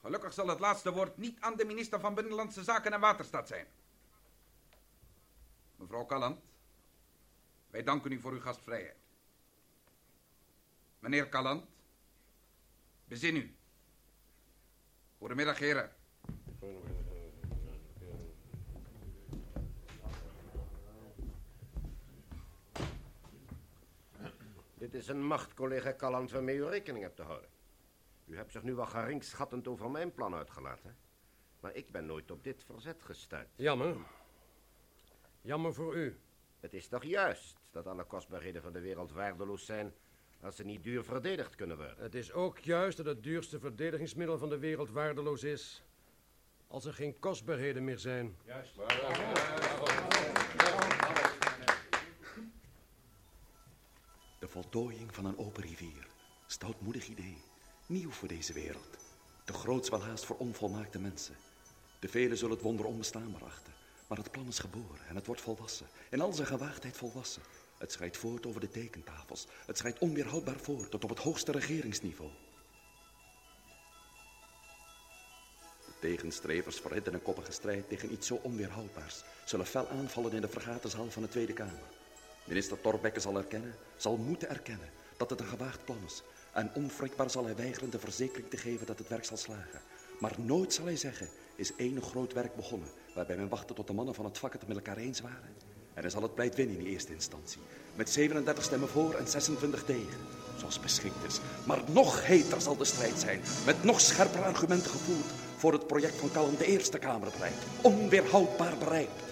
Gelukkig zal het laatste woord niet aan de minister van Binnenlandse Zaken en Waterstaat zijn. Mevrouw Calland, wij danken u voor uw gastvrijheid. Meneer Calland, bezin u. Goedemiddag, heren.
Dit is een macht, collega Calland, waarmee u rekening hebt te houden. U hebt zich nu wel geringschattend over mijn plan uitgelaten. Maar ik ben nooit op dit verzet gestuurd.
Jammer. Jammer voor u.
Het is toch juist dat alle kostbaarheden van de wereld waardeloos zijn... als ze niet duur verdedigd kunnen worden.
Het is ook juist dat het duurste verdedigingsmiddel van de wereld waardeloos is... als er geen kostbaarheden meer zijn.
Juist.
Voltooiing van een open rivier. Stoutmoedig idee. Nieuw voor deze wereld. Te groots wel haast voor onvolmaakte mensen. De velen zullen het wonder onbestaanbaar achten. Maar het plan is geboren en het wordt volwassen. In al zijn gewaagdheid volwassen. Het schrijdt voort over de tekentafels. Het schrijdt onweerhoudbaar voort tot op het hoogste regeringsniveau. De tegenstrevers verhitten een koppige strijd tegen iets zo onweerhoudbaars. Zullen fel aanvallen in de vergaderzaal van de Tweede Kamer. Minister Torbekke zal erkennen, zal moeten erkennen, dat het een gewaagd plan is. En onwrikbaar zal hij weigeren de verzekering te geven dat het werk zal slagen. Maar nooit zal hij zeggen, is enig groot werk begonnen, waarbij men wachtte tot de mannen van het vak het met elkaar eens waren. En hij zal het pleit winnen in de eerste instantie. Met 37 stemmen voor en 26 tegen, zoals beschikt is. Maar nog heter zal de strijd zijn, met nog scherper argumenten gevoerd, voor het project van Kalm de Eerste Kamer bereikt. Onweerhoudbaar bereikt.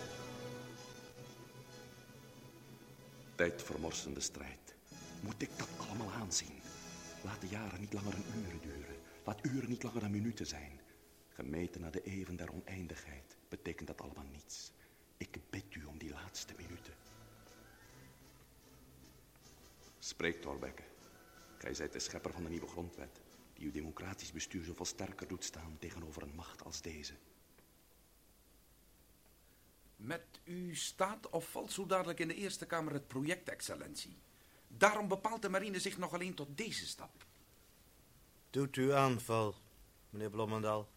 Tijdvermorsende strijd. Moet ik dat allemaal aanzien? Laat de jaren niet langer dan uren duren. Laat uren niet langer dan minuten zijn. Gemeten naar de even der oneindigheid betekent dat allemaal niets. Ik bid u om die laatste minuten. Spreek, Thorbecke. Gij zijt de schepper van de nieuwe grondwet, die uw democratisch bestuur zoveel sterker doet staan tegenover een macht als deze.
Met u staat of valt zo dadelijk in de Eerste Kamer het project, excellentie. Daarom bepaalt de marine zich nog alleen tot deze stap.
Doet u aanval, meneer Blommendal.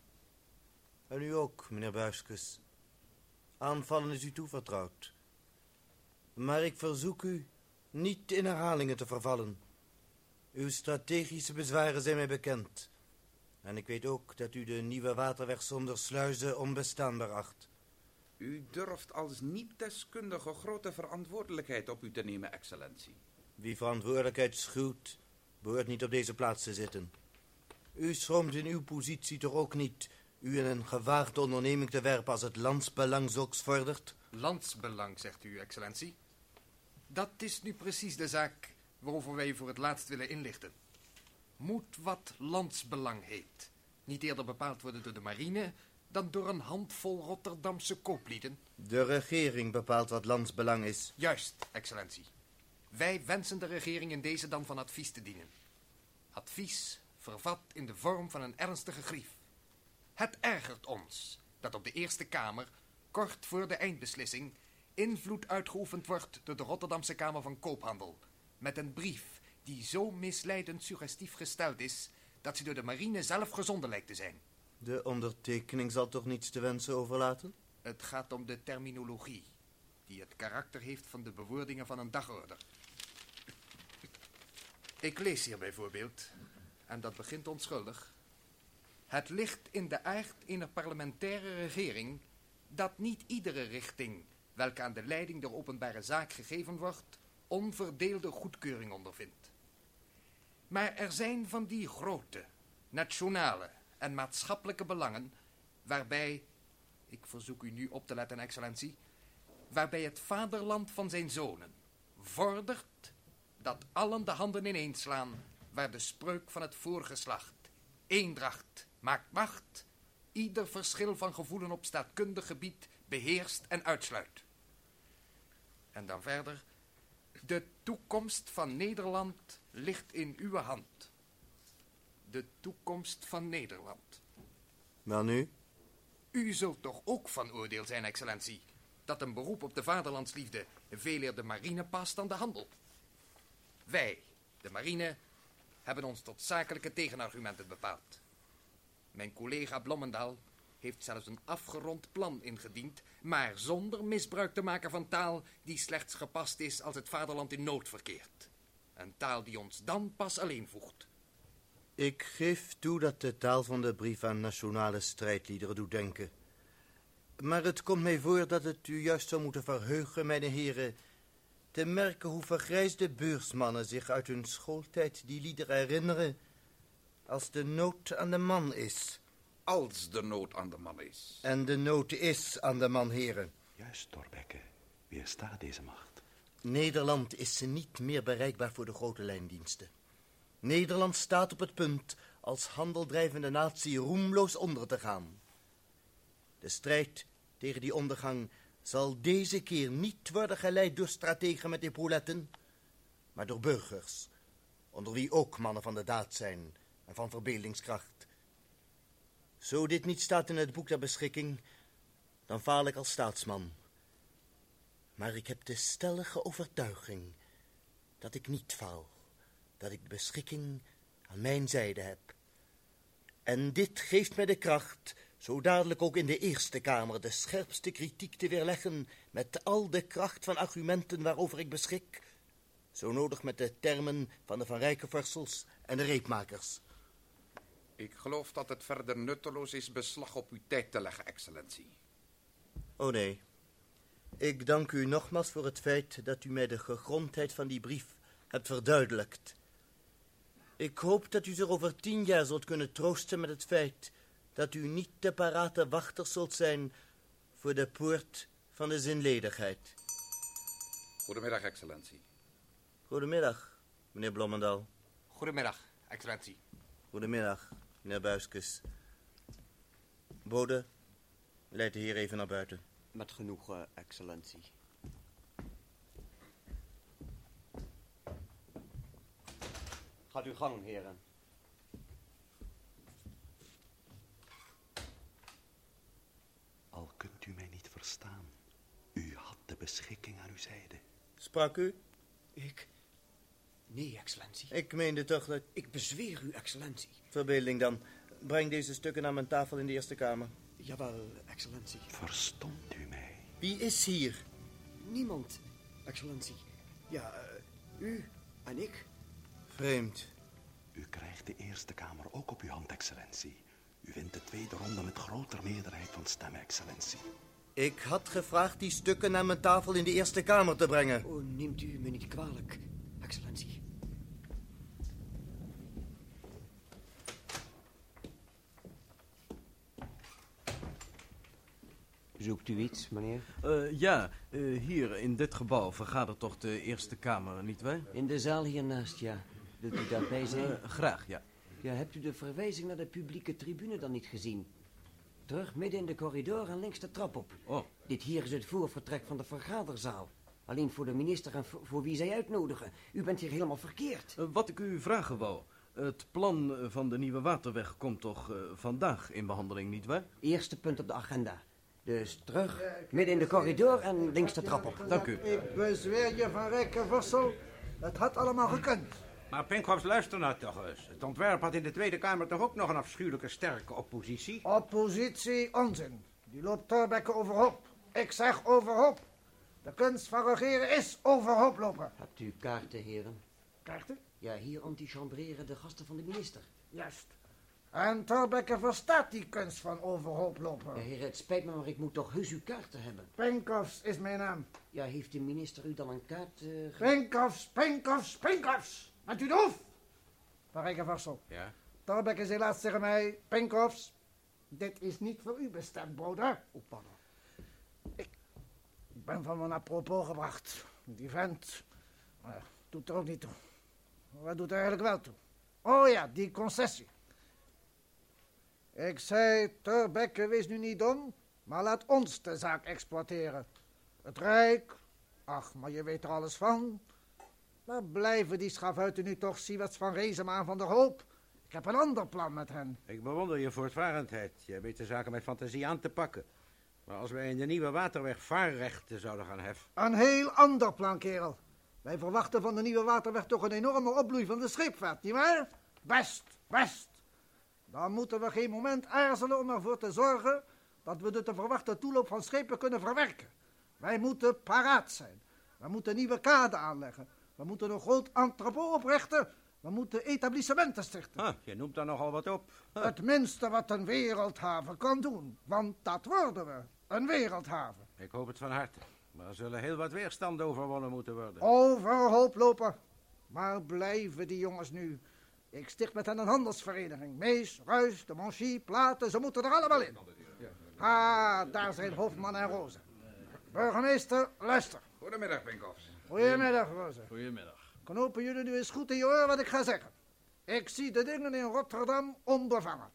En u ook, meneer Buiskes. Aanvallen is u toevertrouwd. Maar ik verzoek u niet in herhalingen te vervallen. Uw strategische bezwaren zijn mij bekend. En ik weet ook dat u de nieuwe waterweg zonder sluizen onbestaanbaar acht.
U durft als niet-deskundige grote verantwoordelijkheid op u te nemen, excellentie.
Wie verantwoordelijkheid schuwt, behoort niet op deze plaats te zitten. U schroomt in uw positie toch ook niet u in een gewaagde onderneming te werpen als het landsbelang zulks vordert?
Landsbelang, zegt u, excellentie. Dat is nu precies de zaak waarover wij u voor het laatst willen inlichten. Moet wat landsbelang heet niet eerder bepaald worden door de marine dan door een handvol Rotterdamse kooplieden?
De regering bepaalt wat landsbelang is.
Juist, excellentie. Wij wensen de regering in deze dan van advies te dienen. Advies vervat in de vorm van een ernstige grief. Het ergert ons dat op de Eerste Kamer, kort voor de eindbeslissing, invloed uitgeoefend wordt door de Rotterdamse Kamer van Koophandel. Met een brief die zo misleidend suggestief gesteld is dat ze door de marine zelf gezonden lijkt te zijn.
De ondertekening zal toch niets te wensen overlaten?
Het gaat om de terminologie, die het karakter heeft van de bewoordingen van een dagorder. Ik lees hier bijvoorbeeld, en dat begint onschuldig. Het ligt in de aard in een parlementaire regering dat niet iedere richting, welke aan de leiding der openbare zaak gegeven wordt, onverdeelde goedkeuring ondervindt. Maar er zijn van die grote, nationale en maatschappelijke belangen, waarbij, ik verzoek u nu op te letten, excellentie, waarbij het vaderland van zijn zonen vordert dat allen de handen ineenslaan, waar de spreuk van het voorgeslacht, eendracht maakt macht, ieder verschil van gevoelen op staatkundig gebied beheerst en uitsluit. En dan verder, de toekomst van Nederland ligt in uw hand. De toekomst van Nederland.
Wel nu?
U zult toch ook van oordeel zijn, excellentie, dat een beroep op de vaderlandsliefde veel eer de marine past dan de handel. Wij, de marine, hebben ons tot zakelijke tegenargumenten bepaald. Mijn collega Blommendaal heeft zelfs een afgerond plan ingediend, maar zonder misbruik te maken van taal die slechts gepast is als het vaderland in nood verkeert. Een taal die ons dan pas alleen voegt.
Ik geef toe dat de taal van de brief aan nationale strijdliederen doet denken. Maar het komt mij voor dat het u juist zou moeten verheugen, mijn heren, te merken hoe vergrijsde beursmannen zich uit hun schooltijd die liederen herinneren als de nood aan de man is.
Als de nood aan de man is.
En de nood is aan de man, heren.
Juist, Thorbecke. Weerstaat deze macht.
Nederland is niet meer bereikbaar voor de grote lijndiensten. Nederland staat op het punt als handeldrijvende natie roemloos onder te gaan. De strijd tegen die ondergang zal deze keer niet worden geleid door strategen met epauletten, maar door burgers, onder wie ook mannen van de daad zijn en van verbeeldingskracht. Zo dit niet staat in het boek der beschikking, dan faal ik als staatsman. Maar ik heb de stellige overtuiging dat ik niet faal, dat ik de beschikking aan mijn zijde heb. En dit geeft mij de kracht, zo dadelijk ook in de Eerste Kamer de scherpste kritiek te weerleggen met al de kracht van argumenten waarover ik beschik, zo nodig met de termen van de Van Rijkenvorsels en de reepmakers.
Ik geloof dat het verder nutteloos is beslag op uw tijd te leggen, excellentie.
Oh nee. Ik dank u nogmaals voor het feit dat u mij de gegrondheid van die brief hebt verduidelijkt. Ik hoop dat u zich over tien jaar zult kunnen troosten met het feit dat u niet de parate wachter zult zijn voor de poort van de zinledigheid.
Goedemiddag, excellentie.
Goedemiddag, meneer Blommendal.
Goedemiddag, excellentie.
Goedemiddag, meneer Buiskes. Bode, leid de heer even naar buiten.
Met genoegen, excellentie. Gaat uw gang, heren.
Al kunt u mij niet verstaan, beschikking aan uw zijde.
Sprak u?
Ik? Nee, excellentie.
Ik meende toch dat...
Ik bezweer u, excellentie.
Verbeelding dan. Breng deze stukken naar mijn tafel in de Eerste Kamer.
Jawel, excellentie.
Verstond u mij?
Wie is hier?
Niemand, excellentie. Ja, uh, u en ik.
Vreemd.
U krijgt de Eerste Kamer ook op uw hand, excellentie. U wint de tweede ronde met groter meerderheid van stemmen, excellentie.
Ik had gevraagd die stukken naar mijn tafel in de Eerste Kamer te brengen.
Oh, neemt u me niet kwalijk, excellentie.
Zoekt u iets, meneer?
Uh, ja, uh, hier in dit gebouw vergadert toch de Eerste Kamer, niet waar?
In de zaal hiernaast, ja. Wilt u daarbij zijn?
Uh, graag, ja.
Ja, hebt u de verwijzing naar de publieke tribune dan niet gezien? Terug midden in de corridor en links de trap op.
Oh.
Dit hier is het voorvertrek van de vergaderzaal. Alleen voor de minister en voor, wie zij uitnodigen. U bent hier helemaal verkeerd.
Uh, wat ik u vragen wou. Het plan van de nieuwe waterweg komt toch uh, vandaag in behandeling, nietwaar?
Eerste punt op de agenda. Dus terug, midden in de corridor en links de trap op.
Dank u.
Ik bezweer je van Rijkenvorsel. Het had allemaal gekund.
Maar Pinkhoffs, luister nou toch eens. Het ontwerp had in de Tweede Kamer toch ook nog een afschuwelijke sterke oppositie?
Oppositie, onzin. Die loopt Thorbecke overhoop. Ik zeg overhoop. De kunst van regeren is overhoop lopen.
Hebt u kaarten, heren?
Kaarten?
Ja, hier antichambreren de gasten van de minister.
Juist. En Thorbecke verstaat die kunst van overhoop lopen.
Ja, heren, het spijt me, maar ik moet toch heus uw kaarten hebben.
Penkoffs is mijn naam.
Ja, heeft de minister u dan een kaart... Uh,
ge... Penkoffs, Penkoffs, U doof? Van Rijkenvarsel.
Ja?
Thorbecke zei laatst tegen mij... Penkoffs, dit is niet voor u bestemd, broeder.
Oppannen.
Ik ben van mijn apropos gebracht. Die vent... Uh, doet er ook niet toe. Wat doet er eigenlijk wel toe? Oh ja, die concessie. Ik zei, Thorbecke, wees nu niet dom, maar laat ons de zaak exploiteren. Het Rijk, ach, maar je weet er alles van. Maar blijven die schafuiten nu toch Siewets van Rezemaan van der Hoop? Ik heb een ander plan met hen.
Ik bewonder je voortvarendheid. Je weet de zaken met fantasie aan te pakken. Maar als wij in de nieuwe waterweg vaarrechten zouden gaan heffen...
Een heel ander plan, kerel. Wij verwachten van de nieuwe waterweg toch een enorme opbloei van de scheepvaart, nietwaar? Best, best. Dan moeten we geen moment aarzelen om ervoor te zorgen dat we de te verwachte toeloop van schepen kunnen verwerken. Wij moeten paraat zijn. We moeten nieuwe kade aanleggen. We moeten een groot entrepot oprichten. We moeten etablissementen stichten.
Ah, je noemt daar nogal wat op.
Ah. Het minste wat een wereldhaven kan doen. Want dat worden we. Een wereldhaven.
Ik hoop het van harte. Maar er zullen heel wat weerstanden overwonnen moeten worden.
Overhoop lopen. Maar blijven die jongens nu ik sticht met hen een handelsvereniging. Mees, Ruis, de Monchy, Platen, ze moeten er allemaal in. Ah, daar zijn Hofman en Roze. Burgemeester, luister.
Goedemiddag, Pinkhoffs.
Goedemiddag, Roze.
Goedemiddag.
Knopen jullie nu eens goed in je oor wat ik ga zeggen. Ik zie de dingen in Rotterdam onbevangen.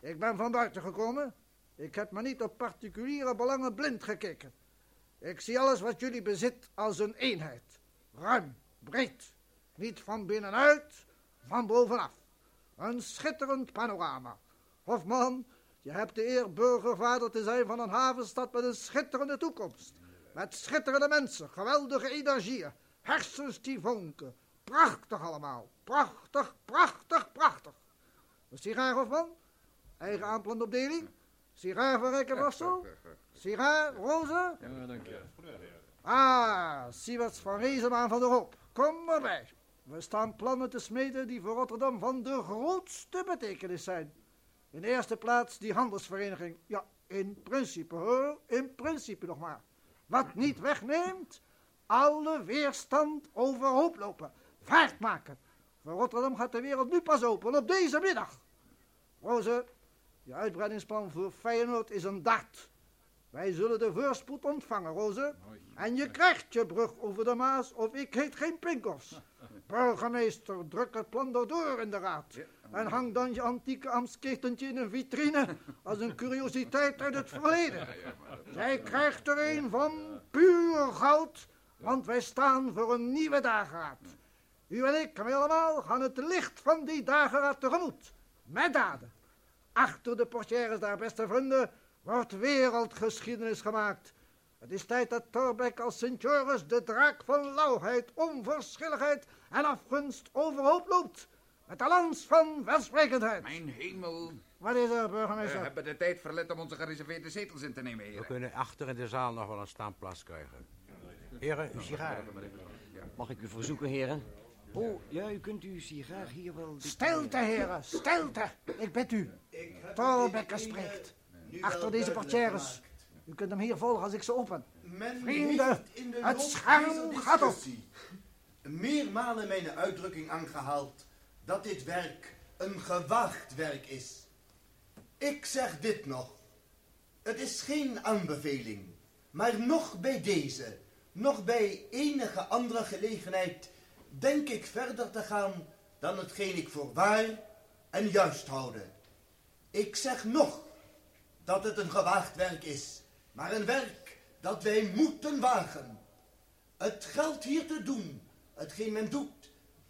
Ik ben van buiten gekomen. Ik heb me niet op particuliere belangen blind gekeken. Ik zie alles wat jullie bezit als een eenheid. Ruim, breed. Niet van binnenuit, van bovenaf. Een schitterend panorama. Hofman, je hebt de eer burgervader te zijn van een havenstad met een schitterende toekomst. Met schitterende mensen, geweldige energieën, hersens die vonken. Prachtig allemaal. Prachtig, prachtig, prachtig. Een sigaar, Hofman? Eigen aanplantopdeling? Sigaar van Rijkenwassel? Sigaar, roze?
Ja, dank je.
Ah, Siewers van Rezemaan van der Hoop. Kom erbij. We staan plannen te smeden die voor Rotterdam van de grootste betekenis zijn. In de eerste plaats die handelsvereniging. Ja, in principe hoor, in principe nog maar. Wat niet wegneemt, alle weerstand overhoop lopen. Vaart maken. Voor Rotterdam gaat de wereld nu pas open, op deze middag. Roze, je uitbreidingsplan voor Feyenoord is een dart. Wij zullen de voorspoed ontvangen, Roze. En je krijgt je brug over de Maas of ik heet geen Pinkhoffs. Burgemeester, druk het plan door in de raad. En hang dan je antieke ambtsketentje in een vitrine als een curiositeit uit het verleden. Jij krijgt er een van puur goud, want wij staan voor een nieuwe dageraad. U en ik en wij allemaal gaan het licht van die dageraad tegemoet. Met daden. Achter de portières daar, beste vrienden, wordt wereldgeschiedenis gemaakt. Het is tijd dat Torbeck als Sint-Joris de draak van lauwheid, onverschilligheid en afgunst overhoop loopt. Met de lans van welsprekendheid.
Mijn hemel.
Wat is er,
We
burgemeester?
hebben de tijd verlet om onze gereserveerde zetels in te nemen,
We
heren.
kunnen achter in de zaal nog wel een staanplaats krijgen. Heren, uw sigaar.
Mag ik u verzoeken, heren? Oh, ja, u kunt uw sigaar hier wel...
Stilte, heren, stilte. Ik bid u. Torbekker spreekt. Achter deze portières. U kunt hem hier volgen als ik ze open.
Men
Vrienden, het scherm gaat op.
Meermalen mijn uitdrukking aangehaald dat dit werk een gewaagd werk is. Ik zeg dit nog. Het is geen aanbeveling, maar nog bij deze, nog bij enige andere gelegenheid, denk ik verder te gaan dan hetgeen ik voor waar en juist houde. Ik zeg nog dat het een gewaagd werk is, maar een werk dat wij moeten wagen. Het geldt hier te doen, hetgeen men doet,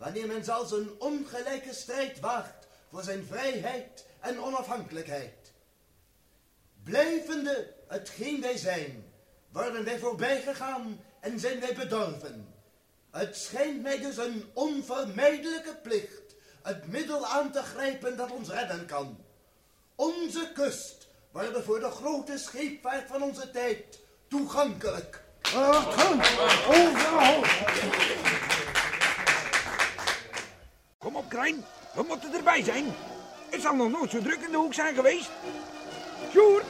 wanneer men zelfs een ongelijke strijd waagt voor zijn vrijheid en onafhankelijkheid. Blijvende hetgeen wij zijn, worden wij voorbijgegaan en zijn wij bedorven. Het schijnt mij dus een onvermijdelijke plicht het middel aan te grijpen dat ons redden kan. Onze kust worden voor de grote scheepvaart van onze tijd toegankelijk.
Overal.
Op, Krijn. We moeten erbij zijn. Het zal nog nooit zo druk in de hoek zijn geweest. Sjoerd,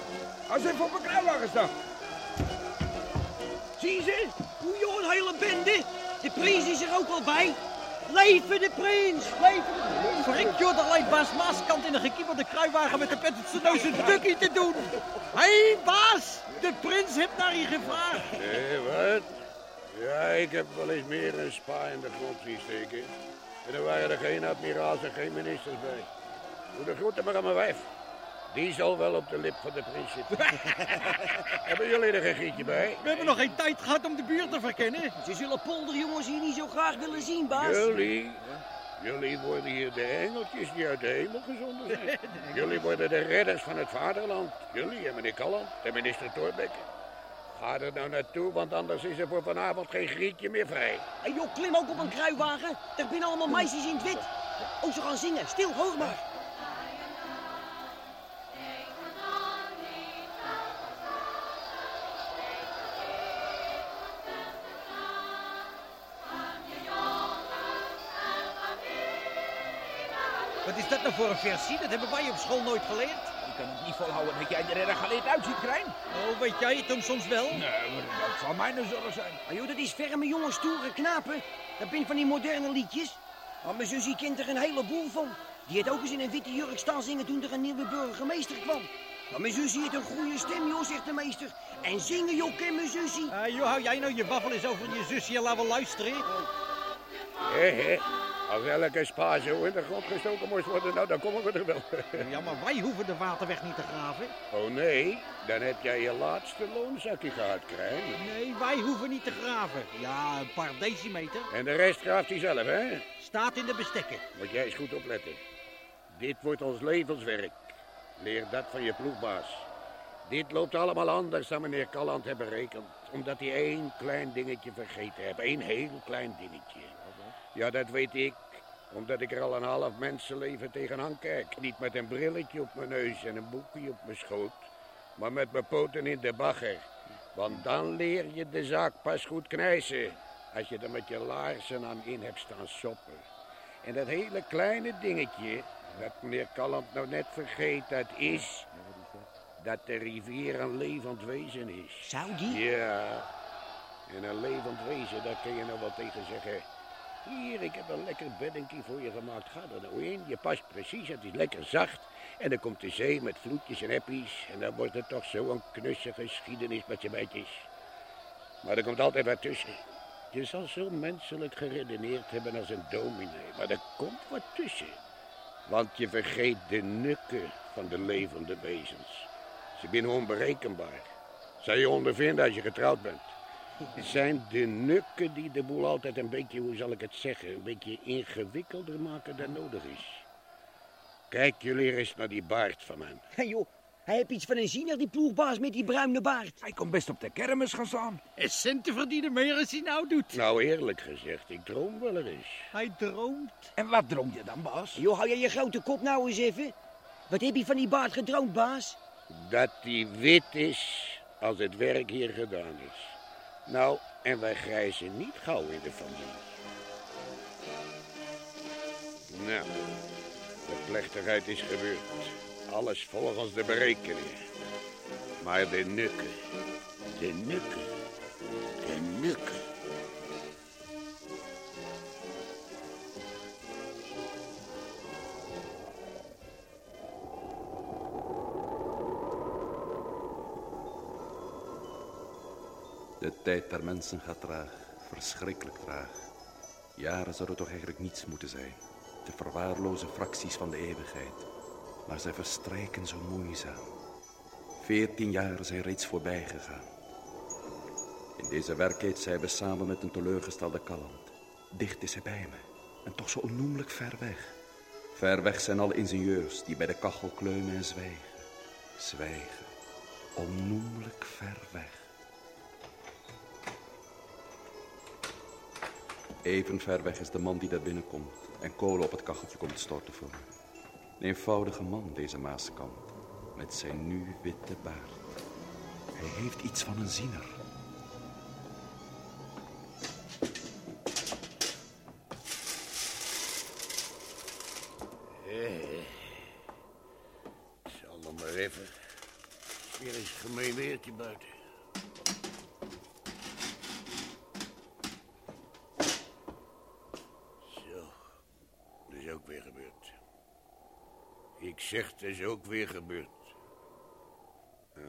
als even op een kruiwagen staan.
Zie je ze? Hoe joh, een hele bende. De prins is er ook al bij. Leven de prins! Leven de prins! Joh, daar lijkt baas Maaskant in een gekieperde kruiwagen met de pet op zijn neus een tukkie te doen. Hé, hey, baas! De prins heeft naar je gevraagd.
Hé, wat? Ja, ik heb wel eens meer een spa in de grond zien steken. En er waren er geen admiraals en geen ministers bij. Doe de groeten maar aan mijn wijf. Die zal wel op de lip van de prins zitten. Hebben jullie er geen gietje bij?
We hebben nog geen tijd gehad om de buurt te verkennen. Ze zullen polderjongens hier niet zo graag willen zien, baas.
Jullie? Jullie worden hier de engeltjes die uit de hemel gezonden zijn. Jullie worden de redders van het vaderland. Jullie en meneer Kalland en minister Thorbecke. Ga er nou naartoe, want anders is er voor vanavond geen grietje meer vrij.
Hé joh, klim ook op een kruiwagen. Er zijn allemaal meisjes in het wit. Oh, ze gaan zingen. Stil, hoor maar.
Wat is dat nou voor een versie? Dat hebben wij op school nooit geleerd. Ik kan het niet volhouden dat jij er erg geleerd uitziet, Krijn.
Oh, weet jij het dan soms wel?
Nee, maar dat zal mijn zorg zijn.
Ah, joh, dat is ferme jongens, stoere knapen. Dat ben van die moderne liedjes. Maar mijn zusje kent er een heleboel van. Die heeft ook eens in een witte jurk staan zingen toen er een nieuwe burgemeester kwam. Maar mijn zusje heeft een goede stem, joh, zegt de meester. En zingen, joh, ken mijn zusje.
Ah, joh, hou jij nou je waffel eens over je zusje en laat wel luisteren.
Als elke spa zo in de grond gestoken moest worden, nou, dan komen we er wel.
Ja, maar wij hoeven de waterweg niet te graven.
Oh nee, dan heb jij je laatste loonzakje gehad, Krijn.
Nee, wij hoeven niet te graven. Ja, een paar decimeter.
En de rest graaft hij zelf, hè?
Staat in de bestekken.
Moet jij eens goed opletten. Dit wordt ons levenswerk. Leer dat van je ploegbaas. Dit loopt allemaal anders dan meneer Calland heeft berekend. Omdat hij één klein dingetje vergeten heeft. Eén heel klein dingetje. Ja, dat weet ik. Omdat ik er al een half mensenleven tegenaan kijk. Niet met een brilletje op mijn neus en een boekje op mijn schoot. Maar met mijn poten in de bagger. Want dan leer je de zaak pas goed knijsen. Als je er met je laarzen aan in hebt staan soppen. En dat hele kleine dingetje, dat meneer Kalland nou net vergeet, dat is... dat de rivier een levend wezen is.
Zou die?
Ja. En een levend wezen, daar kun je nou wel tegen zeggen. Hier, ik heb een lekker beddingje voor je gemaakt. Ga er nou in, je past precies, het is lekker zacht. En dan komt de zee met vloedjes en eppies. En dan wordt het toch zo'n knussige geschiedenis met z'n beetjes. Maar er komt altijd wat tussen. Je zal zo menselijk geredeneerd hebben als een dominee. Maar er komt wat tussen. Want je vergeet de nukken van de levende wezens. Ze zijn onberekenbaar. Zal je ondervinden als je getrouwd bent. Het zijn de nukken die de boel altijd een beetje, hoe zal ik het zeggen, een beetje ingewikkelder maken dan nodig is. Kijk jullie eens naar die baard van hem.
Hé joh,
Hij heeft iets van een ziener, die ploegbaas met die bruine baard.
Hij kon best op de kermis gaan staan.
En centen verdienen meer als hij nou doet.
Nou, eerlijk gezegd, ik droom wel eens.
Hij droomt.
En wat droom je dan, baas?
Joh, hou jij je grote kop nou eens even. Wat heb je van die baard gedroomd, baas?
Dat die wit is als het werk hier gedaan is. Nou, en wij grijzen niet gauw in de familie. Nou, de plechtigheid is gebeurd. Alles volgens de berekeningen. Maar de nukken, de nukken, de nukken.
Tijd der mensen gaat traag, verschrikkelijk traag. Jaren zouden toch eigenlijk niets moeten zijn. De verwaarloze fracties van de eeuwigheid. Maar zij verstrijken zo moeizaam. Veertien jaar zijn reeds voorbij gegaan. In deze werkheid zijn we samen met een teleurgestelde Kalland. Dicht is zij bij me, en toch zo onnoemelijk ver weg. Ver weg zijn alle ingenieurs die bij de kachel kleunen en zwijgen. Zwijgen, onnoemelijk ver weg. Even ver weg is de man die daar binnenkomt en kolen op het kacheltje komt storten voor. Een eenvoudige man, deze Maaskant, met zijn nu witte baard. Hij heeft iets van een ziener.
Eh, het zal nog maar even. Weer eens gemeen weertje buiten. Zo, dat is ook weer gebeurd. Ik zeg, het is ook weer gebeurd. Ja.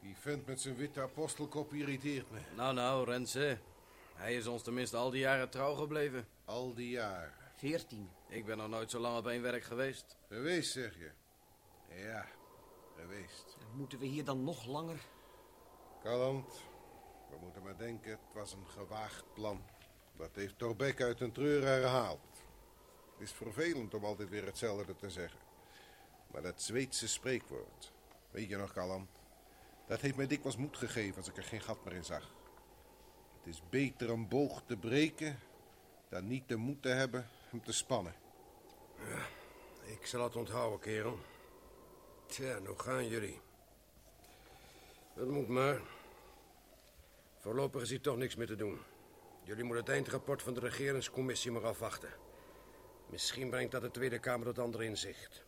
Die vent met zijn witte apostelkop irriteert me.
Nou, nou, Renze. Hij is ons tenminste al die jaren trouw gebleven.
Al die jaren.
Veertien.
Ik ben nog nooit zo lang op één werk geweest.
Geweest, zeg je? Ja, geweest.
Moeten we hier dan nog langer?
Kalland, we moeten maar denken, het was een gewaagd plan. Dat heeft Torbeck uit een treur herhaald. Het is vervelend om altijd weer hetzelfde te zeggen. Maar dat Zweedse spreekwoord, weet je nog, Kalland? Dat heeft mij dikwijls moed gegeven als ik er geen gat meer in zag. Het is beter een boog te breken dan niet de moed te hebben hem te spannen.
Ja, ik zal het onthouden, kerel. Tja, nou gaan jullie. Dat moet maar. Voorlopig is hier toch niks meer te doen. Jullie moeten het eindrapport van de regeringscommissie maar afwachten. Misschien brengt dat de Tweede Kamer tot ander inzicht.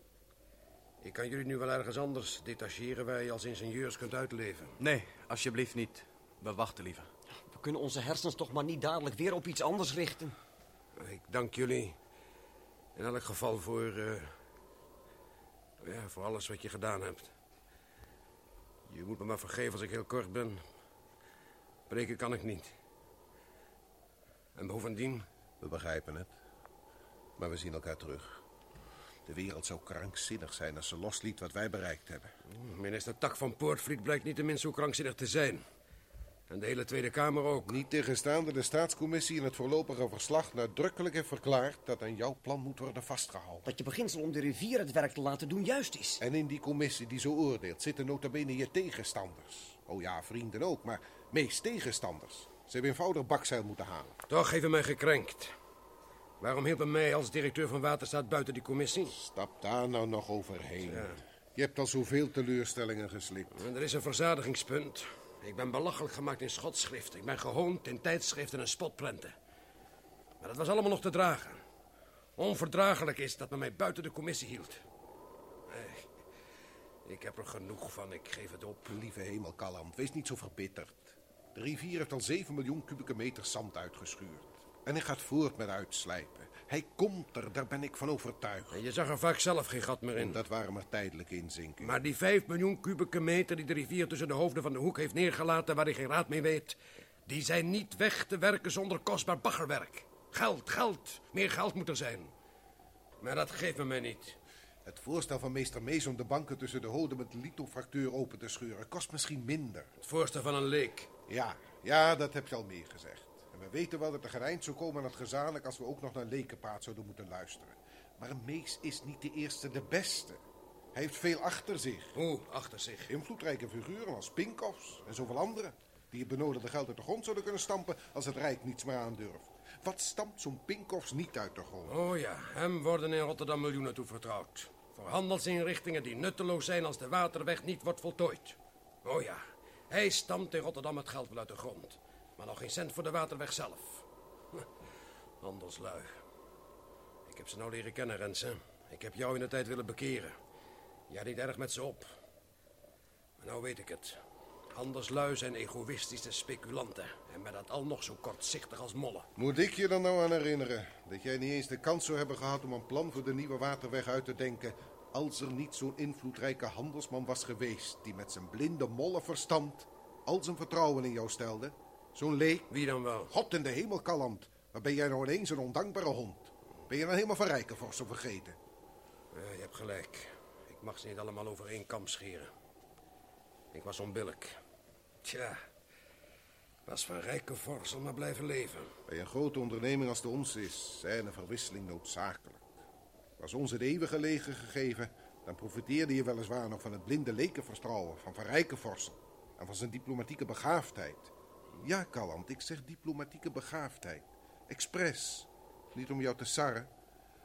Ik kan jullie nu wel ergens anders detacheren waar je als ingenieurs kunt uitleven.
Nee, alsjeblieft niet. We wachten liever.
We kunnen onze hersens toch maar niet dadelijk weer op iets anders richten.
Ik dank jullie in elk geval voor, eh, ja, voor alles wat je gedaan hebt. Je moet me maar vergeven als ik heel kort ben. Breken kan ik niet. En bovendien...
We begrijpen het. Maar we zien elkaar terug. De wereld zou krankzinnig zijn als ze losliet wat wij bereikt hebben.
Minister Tak van Poortvliet blijkt niet tenminste zo krankzinnig te zijn. En de hele Tweede Kamer ook.
Niet tegenstaande de staatscommissie in het voorlopige verslag nadrukkelijk heeft verklaard dat aan jouw plan moet worden vastgehouden.
Dat je beginsel om de rivier het werk te laten doen juist is.
En in die commissie die zo oordeelt zitten nota bene je tegenstanders. Oh ja, vrienden ook, maar meest tegenstanders. Ze hebben eenvoudig bakzeil moeten halen.
Toch heeft mij gekrenkt. Waarom hielp mij als directeur van Waterstaat buiten die commissie?
Stap daar nou nog overheen. Je hebt al zoveel teleurstellingen geslikt.
En er is een verzadigingspunt. Ik ben belachelijk gemaakt in schotschrift. Ik ben gehoond in tijdschriften en spotprenten. Maar dat was allemaal nog te dragen. Onverdraaglijk is dat men mij buiten de commissie hield. Ik heb er genoeg van, ik geef het op.
Lieve hemel, Kalland, wees niet zo verbitterd. De rivier heeft al 7 miljoen kubieke meter zand uitgeschuurd. En hij gaat voort met uitslijpen. Hij komt er, daar ben ik van overtuigd.
En je zag er vaak zelf geen gat meer in.
Dat waren maar tijdelijke inzinkingen.
Maar die 5 miljoen kubieke meter die de rivier tussen de hoofden van de hoek heeft neergelaten... waar hij geen raad mee weet... die zijn niet weg te werken zonder kostbaar baggerwerk. Geld, geld. Meer geld moet er zijn. Maar dat geeft me mij niet.
Het voorstel van meester Mees om de banken tussen de hoden met lithofractuur open te scheuren... kost misschien minder.
Het voorstel van een leek.
Ja, ja, dat heb je al meer gezegd. En we weten wel dat er geen eind zou komen aan het gezamenlijk als we ook nog naar Lekenpaard zouden moeten luisteren. Maar Mees is niet de eerste de beste. Hij heeft veel achter zich.
Hoe achter zich?
Invloedrijke figuren als Pinkoffs en zoveel anderen. Die het benodigde geld uit de grond zouden kunnen stampen als het Rijk niets meer aandurft. Wat stampt zo'n Pinkoffs niet uit de grond?
Oh ja, hem worden in Rotterdam miljoenen toevertrouwd. Voor handelsinrichtingen die nutteloos zijn als de waterweg niet wordt voltooid. Oh ja, hij stamt in Rotterdam het geld wel uit de grond. Maar nog geen cent voor de waterweg zelf. Handelslui. Ik heb ze nou leren kennen, Rensen. Ik heb jou in de tijd willen bekeren. Jij niet erg met ze op. Maar nou weet ik het. Handelslui zijn egoïstische speculanten. En met dat al nog zo kortzichtig als mollen.
Moet ik je er nou aan herinneren dat jij niet eens de kans zou hebben gehad om een plan voor de nieuwe waterweg uit te denken als er niet zo'n invloedrijke handelsman was geweest die met zijn blinde mollenverstand al zijn vertrouwen in jou stelde? Zo'n leek.
Wie dan wel?
God in de hemel, Kalland. Waar ben jij nou ineens een ondankbare hond? Ben je dan helemaal van Rijkenvorsten vergeten?
Ja, je hebt gelijk. Ik mag ze niet allemaal over één kam scheren. Ik was onbillijk. Tja, was van rijke vorsel maar blijven leven.
Bij een grote onderneming als de onze is zijn een verwisseling noodzakelijk. Was ons het eeuwige leger gegeven, dan profiteerde je weliswaar nog van het blinde lekenvertrouwen van Van Rijkenvorsel en van zijn diplomatieke begaafdheid. Ja, Kalland, ik zeg diplomatieke begaafdheid. Expres. Niet om jou te sarren,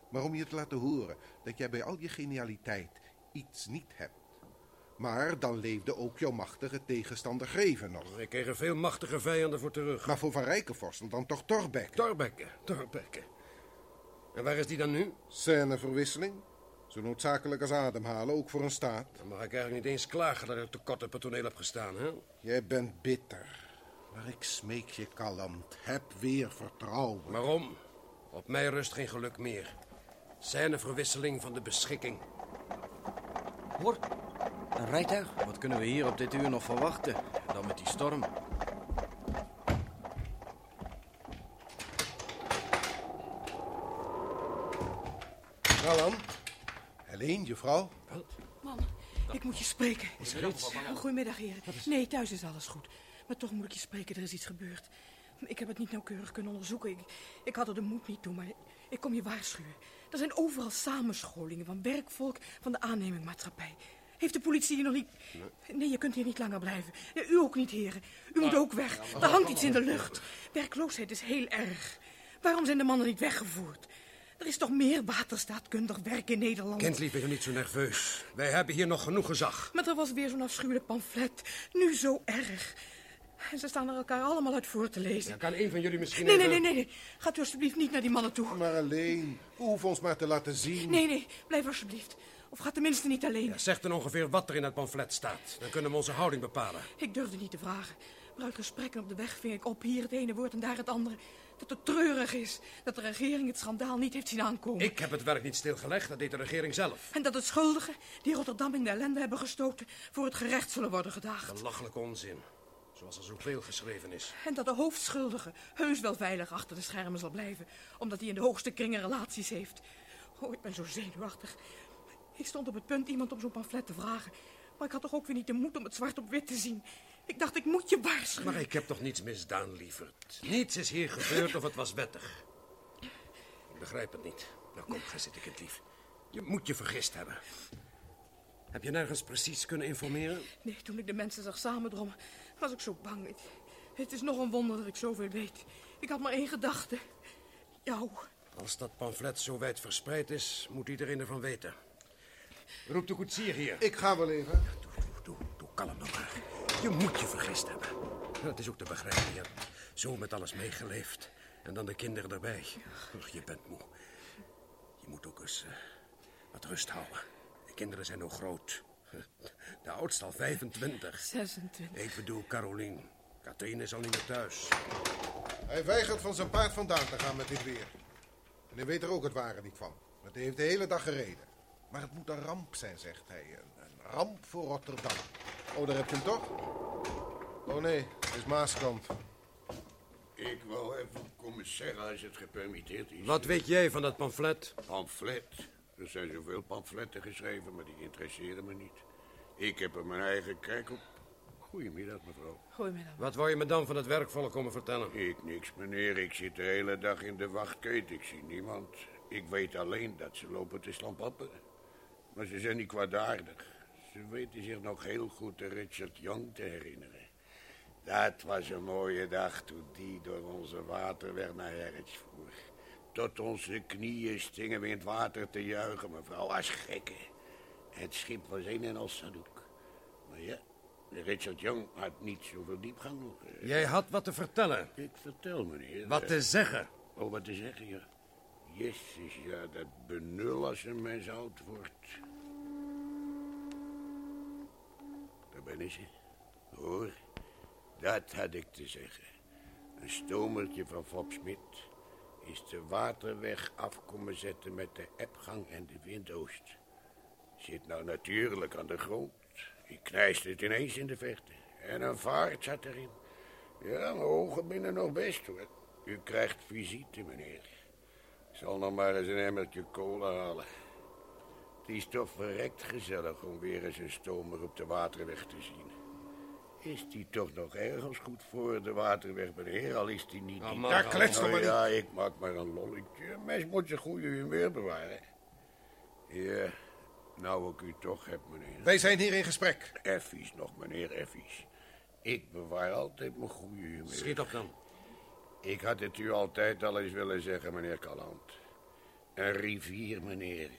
maar om je te laten horen dat jij bij al je genialiteit iets niet hebt. Maar dan leefde ook jouw machtige tegenstander Greven nog.
Ik kreeg er veel machtige vijanden voor terug.
Maar voor Van Rijkenvorsel dan toch Torbekke?
Torbekke, Torbekke. En waar is die dan nu?
Scèneverwisseling. Zo noodzakelijk als ademhalen, ook voor een staat.
Dan mag ik eigenlijk niet eens klagen dat ik te kort op het toneel heb gestaan, hè?
Jij bent bitter. Maar ik smeek je, Kalland, heb weer vertrouwen.
Waarom? Op mij rust geen geluk meer. Scèneverwisseling van de beschikking.
Hoor, een rijtuig.
Wat kunnen we hier op dit uur nog verwachten? En dan met die storm.
Kalland. Helene, je vrouw.
Man, ik moet je spreken.
Is er iets?
Goedemiddag, heren. Nee, thuis is alles goed. Maar toch moet ik je spreken, er is iets gebeurd. Ik heb het niet nauwkeurig kunnen onderzoeken. Ik, ik had er de moed niet toe, maar ik kom je waarschuwen. Er zijn overal samenscholingen van werkvolk van de aannemingmaatschappij. Heeft de politie hier nog niet... Nee, je kunt hier niet langer blijven. U ook niet, heren. U moet ook weg. Er hangt iets in de lucht. Werkloosheid is heel erg. Waarom zijn de mannen niet weggevoerd? Er is toch meer waterstaatkundig werk in Nederland?
Kind, lieve, niet zo nerveus. Wij hebben hier nog genoeg gezag.
Maar er was weer zo'n afschuwelijk pamflet. Nu zo erg. En ze staan er elkaar allemaal uit voor te lezen.
Ja, kan een van jullie misschien
Nee,
even...
nee, nee, nee. Gaat u alsjeblieft niet naar die mannen toe.
Maar alleen, we hoeven ons maar te laten zien.
Nee, nee, blijf alsjeblieft. Of ga tenminste niet alleen.
Ja, zeg dan ongeveer wat er in het pamflet staat. Dan kunnen we onze houding bepalen.
Ik durfde niet te vragen. Maar uit gesprekken op de weg ving ik op hier het ene woord en daar het andere. Dat het treurig is dat de regering het schandaal niet heeft zien aankomen.
Ik heb het werk niet stilgelegd, dat deed de regering zelf.
En dat de schuldigen die Rotterdam in de ellende hebben gestoten... voor het gerecht zullen worden gedaagd.
Belachelijke onzin. Zoals er zoveel geschreven is.
En dat de hoofdschuldige heus wel veilig achter de schermen zal blijven... omdat hij in de hoogste kringen relaties heeft. Oh, ik ben zo zenuwachtig. Ik stond op het punt iemand om zo'n pamflet te vragen. Maar ik had toch ook weer niet de moed om het zwart op wit te zien. Ik dacht, ik moet je waarschuwen.
Maar ik heb toch niets misdaan, lieverd. Niets is hier gebeurd of het was wettig. Ik begrijp het niet. Nou, kom, ga zitten, kindlief. Je moet je vergist hebben. Heb je nergens precies kunnen informeren?
Nee, toen ik de mensen zag samendrommen, was ik zo bang. Het, het is nog een wonder dat ik zoveel weet. Ik had maar één gedachte. Jou.
Als dat pamflet zo wijd verspreid is, moet iedereen ervan weten. Roep de koetsier hier.
Ik ga wel even.
Doe, doe, doe, doe kalm nou maar. Je moet je vergist hebben. Dat is ook te begrijpen. Je hebt zo met alles meegeleefd. En dan de kinderen erbij. Ach, je bent moe. Je moet ook eens eh, wat rust houden. De kinderen zijn nog groot. De oudste al 25.
26.
Ik bedoel Carolien. Katrien is al niet meer thuis.
Hij weigert van zijn paard vandaan te gaan met dit weer. En hij weet er ook het ware niet van. Want hij heeft de hele dag gereden. Maar het moet een ramp zijn, zegt hij. Een, een ramp voor Rotterdam. Oh, daar heb je hem toch? Oh nee, het is Maaskant.
Ik wou even komen zeggen als het gepermitteerd is.
Wat weet jij van dat pamflet?
Pamflet. Er zijn zoveel pamfletten geschreven, maar die interesseren me niet. Ik heb er mijn eigen kijk op. Goedemiddag, mevrouw.
Goedemiddag.
Wat wou je me dan van het werkvolk komen vertellen?
Ik niks, meneer. Ik zit de hele dag in de wachtketen. Ik zie niemand. Ik weet alleen dat ze lopen te slampapperen. Maar ze zijn niet kwaadaardig. Ze weten zich nog heel goed de Richard Young te herinneren. Dat was een mooie dag toen die door onze waterweg naar Harwich voer. Tot onze knieën stingen we in het water te juichen, mevrouw, als gekken. Het schip was een en al sadoek. Maar ja, Richard Young had niet zoveel diepgang nog.
Jij had wat te vertellen.
Ik vertel, meneer.
Wat te zeggen.
Oh, wat te zeggen, ja. Jezus, ja, dat benul als een mens oud wordt. Hoor, dat had ik te zeggen. Een stomertje van Fop Smit is de waterweg af komen zetten met de ebgang en de windoost. Zit nou natuurlijk aan de grond. Ik knijste het ineens in de verte. En een vaart zat erin. Ja, mijn ogen binnen nog best hoor. U krijgt visite, meneer. Ik zal nog maar eens een emmertje kolen halen. Het is toch verrekt gezellig om weer eens een stomer op de waterweg te zien. Is die toch nog ergens goed voor de waterweg, meneer? Al is die niet...
Nou, Ja, klets
Nou
maar
Ja, ik maak maar een lolletje. Een mens moet zijn goede humeur bewaren. Ja, nou ik u toch heb, meneer.
Wij zijn hier in gesprek.
Effies nog, meneer Effies. Ik bewaar altijd mijn goede humeur.
Schiet op dan.
Ik had het u altijd al eens willen zeggen, meneer Calland. Een rivier, meneer,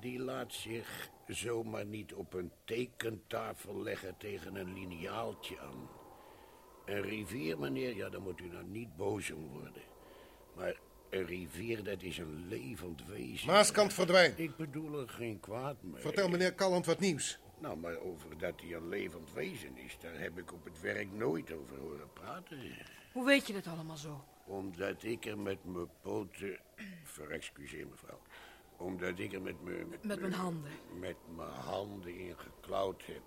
die laat zich zomaar niet op een tekentafel leggen tegen een lineaaltje aan. Een rivier, meneer, ja, daar moet u nou niet boos om worden. Maar een rivier, dat is een levend wezen.
Maaskant verdwijnt.
Ik bedoel er geen kwaad mee.
Vertel meneer Calland wat nieuws.
Nou, maar over dat hij een levend wezen is, daar heb ik op het werk nooit over horen praten.
Hoe weet je dat allemaal zo?
Omdat ik er met mijn poten... Verexcuseer mevrouw. Omdat ik er met mijn...
Met mijn handen.
Met mijn handen in geklauwd heb.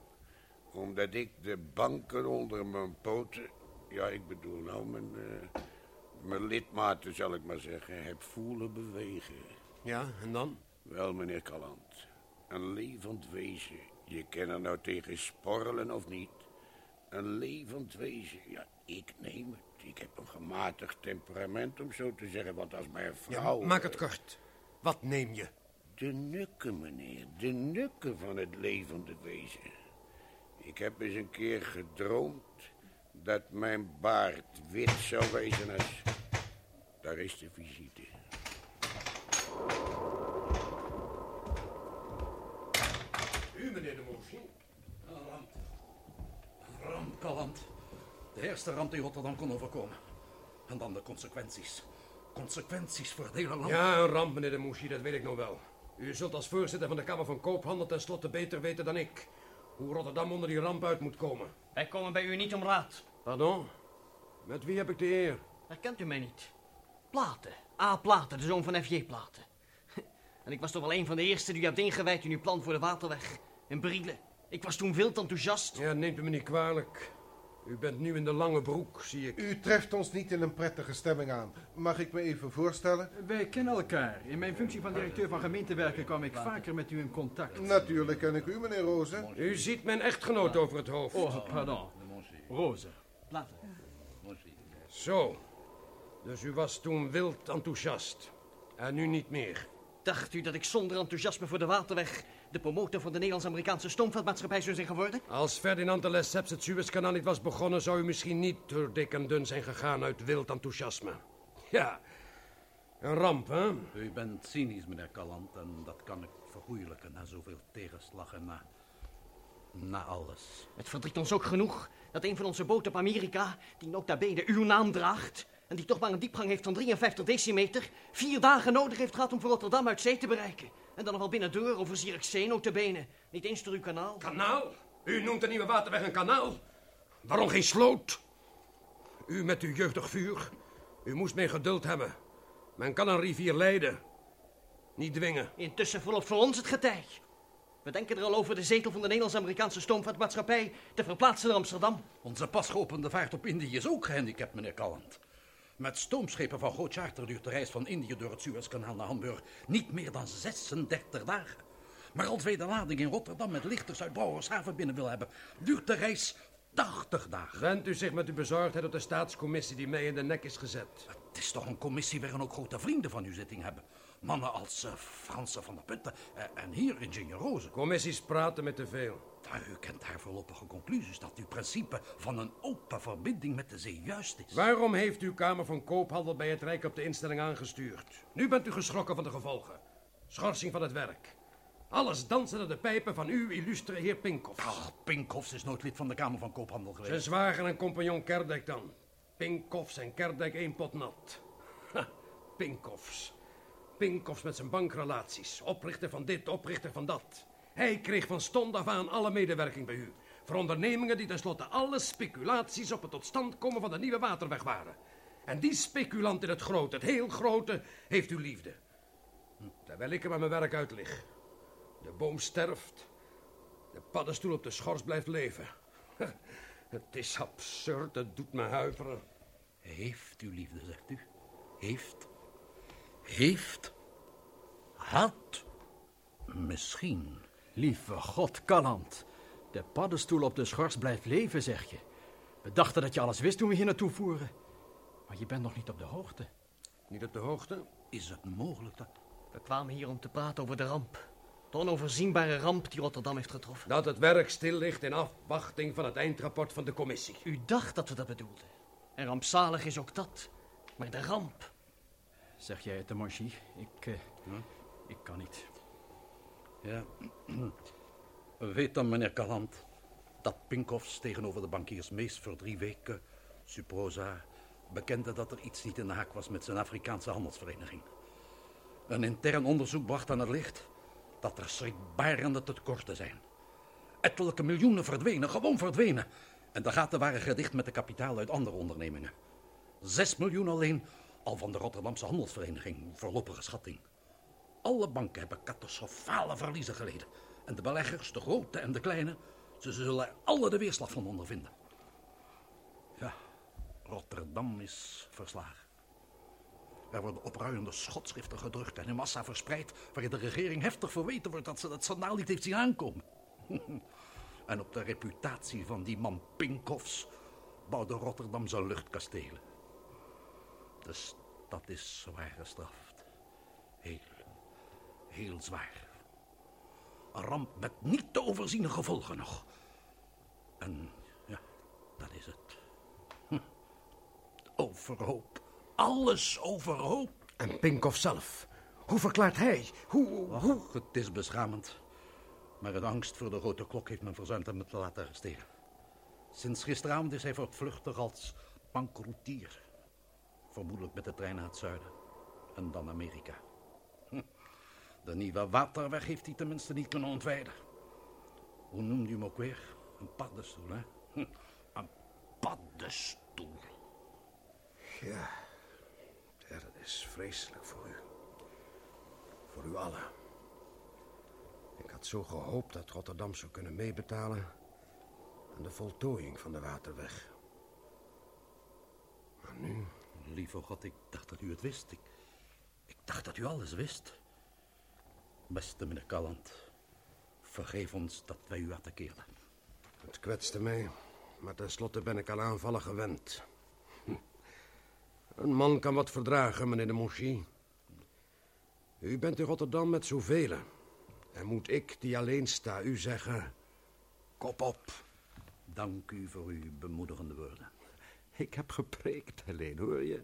Omdat ik de banken onder mijn poten... Ja, ik bedoel nou mijn... eh, mijn lidmaten, zal ik maar zeggen, heb voelen bewegen.
Ja, en dan?
Wel, meneer Calland. Een levend wezen. Je kan er nou tegen sporrelen of niet. Een levend wezen. Ja, ik neem het. Ik heb een gematigd temperament, om zo te zeggen. Want als mijn vrouw...
Ja, maak het kort. Wat neem je?
De nukken, meneer. De nukken van het levende wezen. Ik heb eens een keer gedroomd dat mijn baard wit zou wezen als... Daar is de visite.
U, meneer de Moesje. Een ramp. Een ramp. De eerste ramp die Rotterdam kon overkomen. En dan de consequenties. Consequenties voor het hele land.
Ja, een ramp, meneer de Mouchy, dat weet ik nog wel. U zult als voorzitter van de Kamer van Koophandel tenslotte beter weten dan ik... hoe Rotterdam onder die ramp uit moet komen.
Wij komen bij u niet om raad.
Pardon? Met wie heb ik de eer?
Herkent u mij niet? Platen. A. Platen, de zoon van F.J. Platen. En ik was toch wel een van de eerste die u hebt ingewijd in uw plan voor de waterweg. In Brielen. Ik was toen veel te enthousiast.
Ja, neemt u me niet kwalijk. U bent nu in de lange broek, zie ik.
U treft ons niet in een prettige stemming aan. Mag ik me even voorstellen?
Wij kennen elkaar. In mijn functie van directeur van gemeentewerken kwam ik vaker met u in contact.
Natuurlijk ken ik u, meneer Rozen.
U ziet mijn echtgenoot over het hoofd.
Oh, pardon. Roze.
Platen.
Zo. Dus u was toen wild enthousiast. En nu niet meer.
Dacht u dat ik zonder enthousiasme voor de waterweg... de promotor van de Nederlands-Amerikaanse stoomvaartmaatschappij zou zijn geworden?
Als Ferdinand de Lesseps het Suezkanaal niet was begonnen... zou u misschien niet door dik en dun zijn gegaan uit wild enthousiasme. Ja, een ramp, hè?
U bent cynisch, meneer Calland, en dat kan ik vergoeilijken na zoveel tegenslag en na... na alles.
Het verdriet ons ook genoeg dat een van onze boten op Amerika... die nota bene uw naam draagt... en die toch maar een diepgang heeft van 53 decimeter... vier dagen nodig heeft gehad om voor Rotterdam uit zee te bereiken. En dan nog wel binnendoor over Zierikzee notabene. Niet eens door uw kanaal.
Kanaal? U noemt de Nieuwe Waterweg een kanaal? Waarom geen sloot? U met uw jeugdig vuur. U moest meer geduld hebben. Men kan een rivier leiden. Niet dwingen.
Intussen verloopt voor ons het getij. We denken er al over de zetel van de Nederlands-Amerikaanse stoomvaartmaatschappij... te verplaatsen naar Amsterdam.
Onze pas geopende vaart op Indië is ook gehandicapt, meneer Calland. Met stoomschepen van groot charter duurt de reis van Indië door het Suezkanaal naar Hamburg niet meer dan 36 dagen. Maar als wij de lading in Rotterdam met lichters uit Brouwershaven binnen wil hebben, duurt de reis 80 dagen.
Wendt u zich met uw bezorgdheid op de staatscommissie die mij in de nek is gezet.
Het is toch een commissie waarin ook grote vrienden van u zitting hebben. Mannen als uh, Franse van der Putten uh, en hier ingenieur Rozen.
Commissies praten met te veel.
U kent haar voorlopige conclusies dat uw principe van een open verbinding met de zee juist is.
Waarom heeft uw Kamer van Koophandel bij het Rijk op de instelling aangestuurd? Nu bent u geschrokken van de gevolgen. Schorsing van het werk. Alles dansen naar de pijpen van uw illustre heer Pinkhofs.
Oh, Pinkhofs is nooit lid van de Kamer van Koophandel geweest.
Zijn zwager en compagnon Kerdijk dan. Pinkhofs en Kerdijk één pot nat. Ha. Pinkhofs met zijn bankrelaties. Oprichter van dit, oprichter van dat. Hij kreeg van stond af aan alle medewerking bij u. Voor ondernemingen die tenslotte alle speculaties op het tot stand komen van de nieuwe waterweg waren. En die speculant in het grote, het heel grote, heeft u liefde. Terwijl ik er met mijn werk uit lig. De boom sterft. De paddenstoel op de schors blijft leven. Het is absurd, het doet me huiveren.
Heeft u liefde, zegt u? Heeft? Heeft? Had? Misschien.
Lieve God, Kalland. De paddenstoel op de schors blijft leven, zeg je. We dachten dat je alles wist toen we hier naartoe voeren. Maar je bent nog niet op de hoogte.
Niet op de hoogte?
Is het mogelijk dat...
We kwamen hier om te praten over de ramp. De onoverzienbare ramp die Rotterdam heeft getroffen.
Dat het werk stil ligt in afwachting van het eindrapport van de commissie.
U dacht dat we dat bedoelden. En rampzalig is ook dat. Maar de ramp...
Zeg jij het, de Monchi? Ik, uh, hm? ik kan niet.
Ja. Weet dan, meneer Kalant, dat Pinkhofs tegenover de bankiersmees voor drie weken, Suprosa, bekende dat er iets niet in de haak was met zijn Afrikaanse handelsvereniging. Een intern onderzoek bracht aan het licht dat er schrikbarende tekorten zijn. Ettelijke miljoenen verdwenen, gewoon verdwenen. En de gaten waren gedicht met de kapitaal uit andere ondernemingen. Zes miljoen alleen al van de Rotterdamse handelsvereniging, voorlopige schatting. Alle banken hebben catastrofale verliezen geleden. En de beleggers, de grote en de kleine, ze zullen er alle de weerslag van ondervinden. Ja, Rotterdam is verslagen. Er worden opruiende schotschriften gedrukt en in massa verspreid... waarin de regering heftig verweten wordt dat ze dat schandaal niet heeft zien aankomen. en op de reputatie van die man Pinkhofs bouwde Rotterdam zijn luchtkastelen. De stad is zwaar gestraft. Heel, heel zwaar. Een ramp met niet te overziene gevolgen nog. En ja, dat is het. Hm. Overhoop. Alles overhoop.
En Pinkhoff zelf. Hoe verklaart hij? Hoe,
Ach,
hoe...
Het is beschamend. Maar het angst voor de grote klok heeft men verzuimd hem te laten arresteren. Sinds gisteravond is hij voortvluchtig als bankroetier. Vermoedelijk met de trein naar het zuiden. En dan Amerika. De nieuwe waterweg heeft hij tenminste niet kunnen ontwijden. Hoe noemde je hem ook weer? Een paddenstoel, hè? Hm. Een paddenstoel.
Ja, ja, dat is vreselijk voor u. Voor u allen. Ik had zo gehoopt dat Rotterdam zou kunnen meebetalen... aan de voltooiing van de waterweg. Maar nu...
Lieve God, ik dacht dat u het wist. Ik, ik dacht dat u alles wist. Beste meneer Calland, vergeef ons dat wij u attaqueerden.
Het kwetste mij, maar tenslotte ben ik aan aanvallen gewend. Hm. Een man kan wat verdragen, meneer de Monchy. U bent in Rotterdam met zoveel. En moet ik, die alleen sta, u zeggen... Kop op.
Dank u voor uw bemoedigende woorden.
Ik heb gepreekt alleen, hoor je?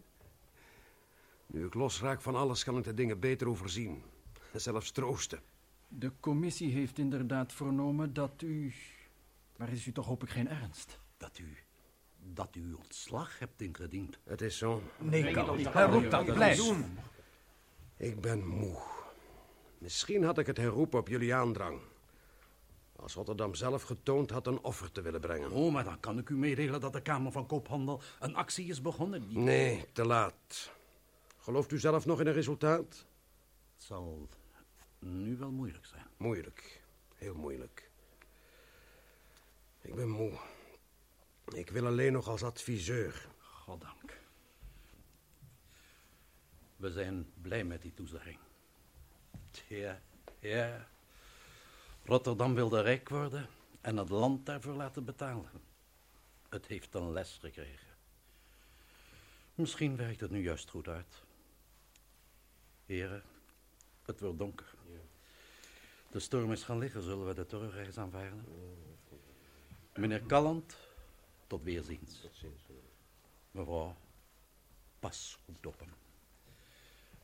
Nu ik losraak van alles, kan ik de dingen beter overzien. En zelfs troosten.
De commissie heeft inderdaad vernomen dat u... Maar is u toch hoop ik geen ernst?
Dat u... dat u ontslag hebt ingediend.
Het is zo.
Nee, kan niet. Herroep dan, blijf.
Ik ben moe. Misschien had ik het herroepen op jullie aandrang. Als Rotterdam zelf getoond had een offer te willen brengen.
Oh, maar dan kan ik u meedelen dat de Kamer van Koophandel een actie is begonnen. Die...
Nee, te laat. Gelooft u zelf nog in een resultaat?
Het zal nu wel moeilijk zijn.
Moeilijk. Heel moeilijk. Ik ben moe. Ik wil alleen nog als adviseur.
Goddank. We zijn blij met die toezegging. Ja, ja. Rotterdam wilde rijk worden en het land daarvoor laten betalen.
Het heeft een les gekregen. Misschien werkt het nu juist goed uit. Heren, het wordt donker. De storm is gaan liggen, zullen we de terugreis aanvaarden? Meneer Calland, tot weerziens. Mevrouw, pas goed op hem.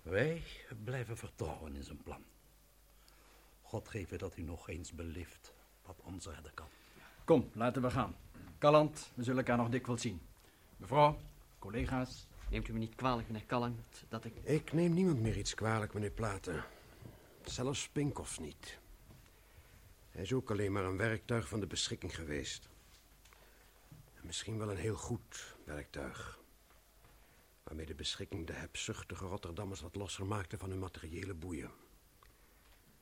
Wij blijven vertrouwen in zijn plan. God geven dat u nog eens beleeft wat ons redden kan.
Kom, laten we gaan. Calland, we zullen elkaar nog dikwijls zien. Mevrouw, collega's.
Neemt u me niet kwalijk, meneer Calland, dat ik...
Ik neem niemand meer iets kwalijk, meneer Platen. Zelfs Pinkoffs niet. Hij is ook alleen maar een werktuig van de beschikking geweest. En misschien wel een heel goed werktuig. Waarmee de beschikking de hebzuchtige Rotterdammers wat losser maakte van hun materiële boeien.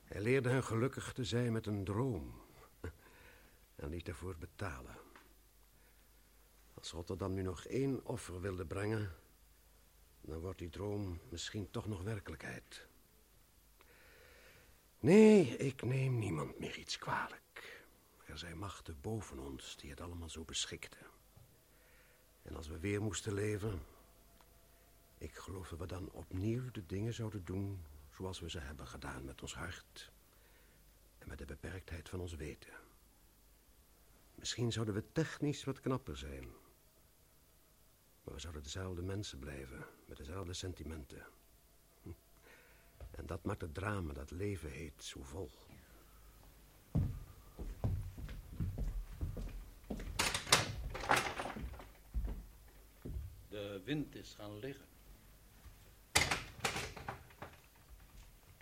Hij leerde hen gelukkig te zijn met een droom. En liet ervoor betalen. Als Rotterdam nu nog één offer wilde brengen... dan wordt die droom misschien toch nog werkelijkheid. Nee, ik neem niemand meer iets kwalijk. Er zijn machten boven ons die het allemaal zo beschikten. En als we weer moesten leven... ik geloof dat we dan opnieuw de dingen zouden doen... zoals we ze hebben gedaan met ons hart... en met de beperktheid van ons weten. Misschien zouden we technisch wat knapper zijn... maar we zouden dezelfde mensen blijven... met dezelfde sentimenten... En dat maakt het drama dat leven heet zo vol.
De wind is gaan liggen.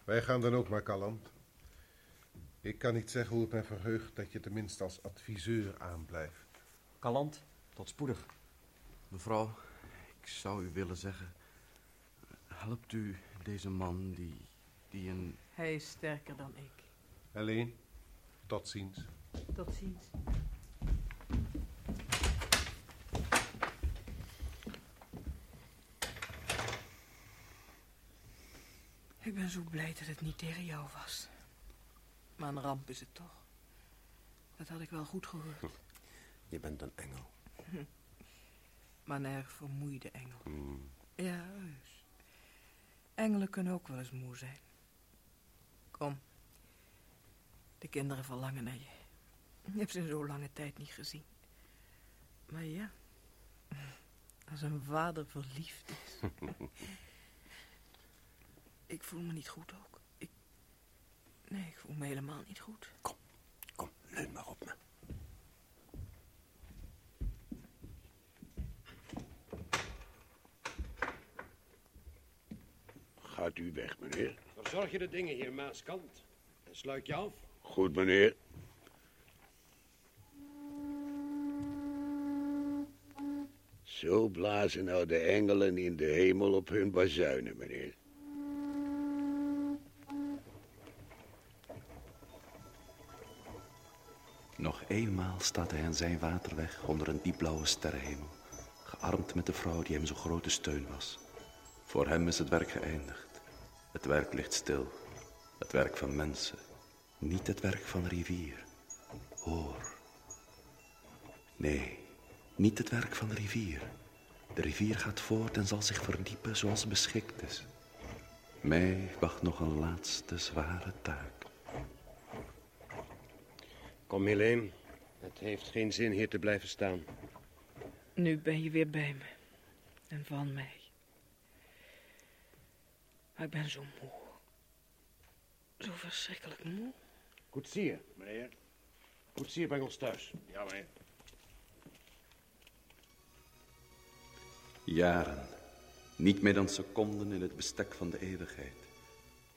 Wij gaan dan ook maar, Calland. Ik kan niet zeggen hoe het mij verheugt dat je tenminste als adviseur aanblijft.
Kalant, tot spoedig. Mevrouw, ik zou u willen zeggen... Helpt u deze man die, die een...
Hij is sterker dan ik.
Alleen, tot ziens.
Tot ziens. Ik ben zo blij dat het niet tegen jou was. Maar een ramp is het toch. Dat had ik wel goed gehoord.
Je bent een engel.
Maar een erg vermoeide engel.
Hmm.
Ja, heus. Engelen kunnen ook wel eens moe zijn. Kom. De kinderen verlangen naar je. Je hebt ze in zo'n lange tijd niet gezien. Maar ja, als een vader verliefd is. ik voel me niet goed ook. Ik... Nee, ik voel me helemaal niet goed.
Kom, kom, leun maar op me.
Gaat u weg, meneer?
Verzorg je de dingen hier, Maaskant. En sluit je af.
Goed, meneer. Zo blazen nou de engelen in de hemel op hun bazuinen, meneer.
Nog eenmaal staat hij aan zijn waterweg onder een diepblauwe sterrenhemel, gearmd met de vrouw die hem zo grote steun was. Voor hem is het werk geëindigd. Het werk ligt stil. Het werk van mensen, niet het werk van rivier. Hoor. Nee, niet het werk van de rivier. De rivier gaat voort en zal zich verdiepen zoals beschikt is. Mij wacht nog een laatste zware taak.
Kom, Helene. Het heeft geen zin hier te blijven staan.
Nu ben je weer bij me. En van mij. Maar ik ben zo moe. Zo verschrikkelijk moe.
Koetsier. Meneer. Koetsier, breng ons thuis.
Ja, meneer.
Jaren, niet meer dan seconden in het bestek van de eeuwigheid.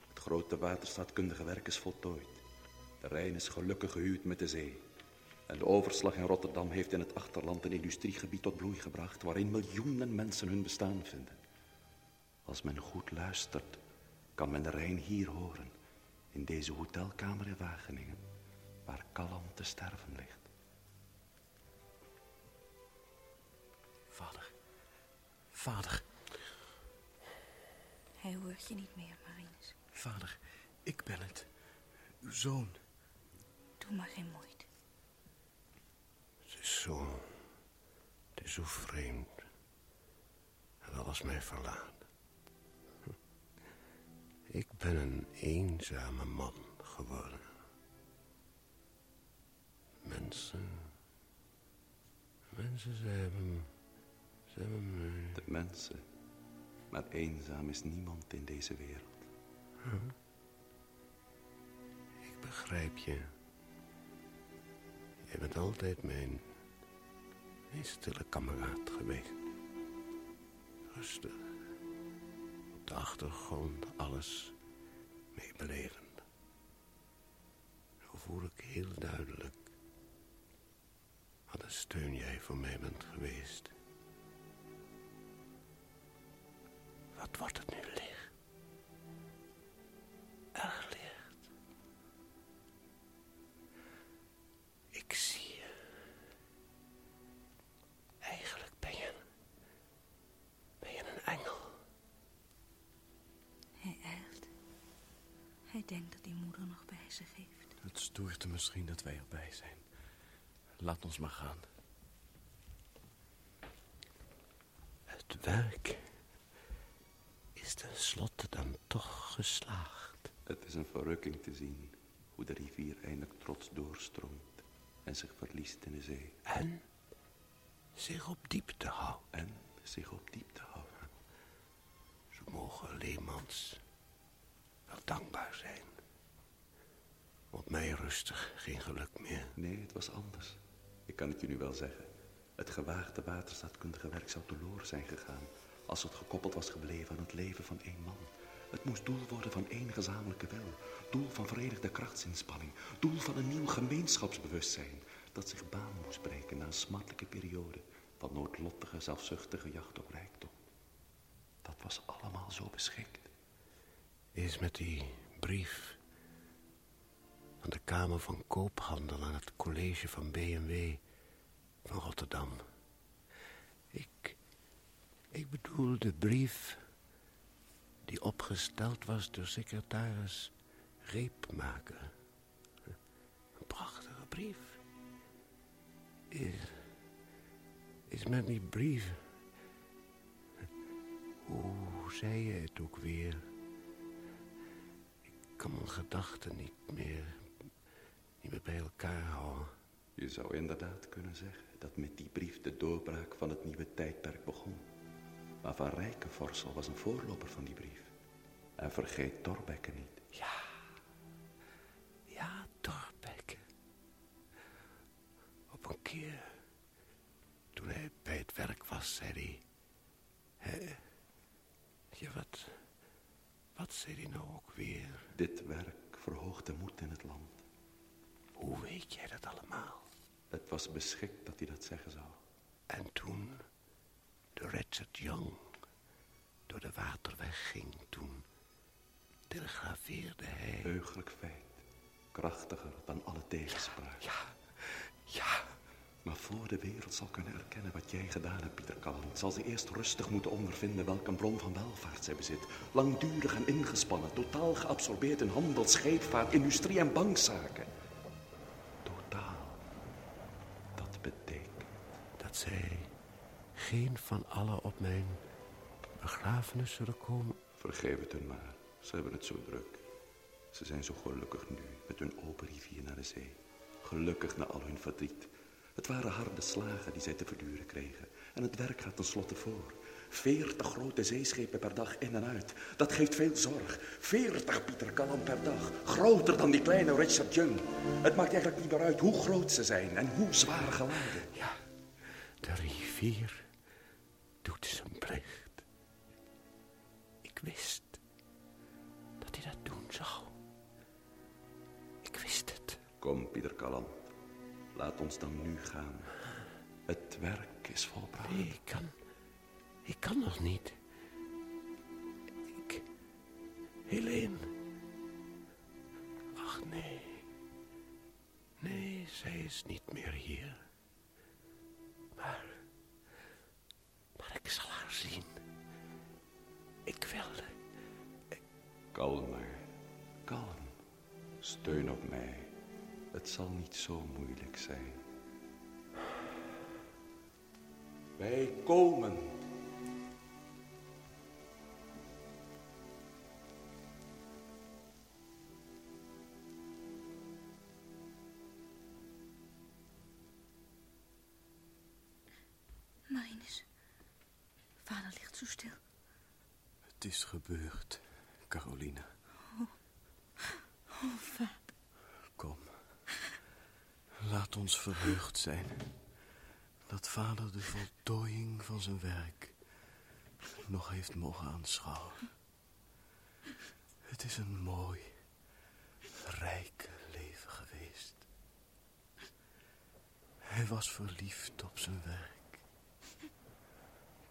Het grote waterstaatkundige werk is voltooid. De Rijn is gelukkig gehuwd met de zee. En de overslag in Rotterdam heeft in het achterland een industriegebied tot bloei gebracht... waarin miljoenen mensen hun bestaan vinden. Als men goed luistert, kan men de Rijn hier horen... in deze hotelkamer in Wageningen, waar kalm te sterven ligt.
Vader. Vader.
Hij hoort je niet meer, Marinus.
Vader, ik ben het. Uw zoon.
Doe maar geen moeite.
Het is zo...
zo vreemd. En alles mij verlaat. Ik ben een eenzame man geworden. Mensen... Mensen, ze hebben... Ze hebben me...
De mensen. Maar eenzaam is niemand in deze wereld.
Huh? Ik begrijp je. Je bent altijd mijn... mijn stille kameraad geweest. Rustig. De achtergrond alles meebelevend. Zo voel ik heel duidelijk... wat een steun jij voor mij bent geweest.
Zijn. Laat ons maar gaan.
Het werk is tenslotte dan toch geslaagd.
Het is een verrukking te zien hoe de rivier eindelijk trots doorstroomt en zich verliest in de zee.
En zich op diepte houdt.
En zich op diepte houdt.
Zo mogen Leemans wel dankbaar zijn. Op mij rustig geen geluk meer.
Nee, het was anders. Ik kan het je nu wel zeggen. Het gewaagde waterstaatkundige werk zou teloor zijn gegaan... als het gekoppeld was gebleven aan het leven van één man. Het moest doel worden van één gezamenlijke wil. Doel van verenigde krachtsinspanning. Doel van een nieuw gemeenschapsbewustzijn... dat zich baan moest breken na een smartelijke periode... van noodlottige, zelfzuchtige jacht op rijkdom. Dat was allemaal zo beschikt.
Is met die brief de Kamer van Koophandel aan het college van B&W van Rotterdam. Ik, ik bedoel de brief die opgesteld was door secretaris Reepmaker. Een prachtige brief. Is, is met die brief... Hoe zei je het ook weer? Ik kan mijn gedachten niet meer, niet meer bij elkaar houden.
Je zou inderdaad kunnen zeggen dat met die brief de doorbraak van het nieuwe tijdperk begon. Maar Van Rijkenvorsel was een voorloper van die brief. En vergeet Thorbecke niet.
Ja, Thorbecke. Op een keer, toen hij bij het werk was, zei hij... Hè, ja, wat, wat zei hij nou ook weer?
Dit werk verhoogt de moed in het land.
Hoe weet jij dat allemaal?
Beschikt dat hij dat zeggen zou.
En toen de Richard Young door de waterweg ging, toen telegrafeerde hij...
Heugelijk feit. Krachtiger dan alle tegenspraak.
Ja, ja.
Maar voor de wereld zal kunnen erkennen wat jij gedaan hebt, Pieter Kalland... zal ze eerst rustig moeten ondervinden welke bron van welvaart zij bezit. Langdurig en ingespannen, totaal geabsorbeerd in handel, scheepvaart, industrie en bankzaken. Totaal. Dat betekent...
Dat zij geen van allen op mijn begrafenis zullen komen.
Vergeef het hun maar. Ze hebben het zo druk. Ze zijn zo gelukkig nu met hun open rivier naar de zee. Gelukkig na al hun verdriet. Het waren harde slagen die zij te verduren kregen. En het werk gaat tenslotte voor. Veertig grote zeeschepen per dag in en uit. Dat geeft veel zorg. Veertig Pieter Kallam per dag. Groter dan die kleine Richard Young. Het maakt eigenlijk niet meer uit hoe groot ze zijn en hoe zwaar geladen.
Ja, de rivier wist dat hij dat doen zou. Ik wist het.
Kom, Pieter Kalland. Laat ons dan nu gaan. Het werk is volbracht.
Nee, ik kan... Ik kan nog niet. Ik... Helene. Ach, nee. Nee, zij is niet meer hier. Maar... Maar ik zal haar zien. Ik wilde...
Kalm maar. Kalm. Steun op mij. Het zal niet zo moeilijk zijn. Wij komen.
Marinus, vader ligt zo stil.
Het is gebeurd, Caroline.
Oh, oh vader.
Kom. Laat ons verheugd zijn dat vader de voltooiing van zijn werk nog heeft mogen aanschouwen. Het is een mooi, rijk leven geweest. Hij was verliefd op zijn werk.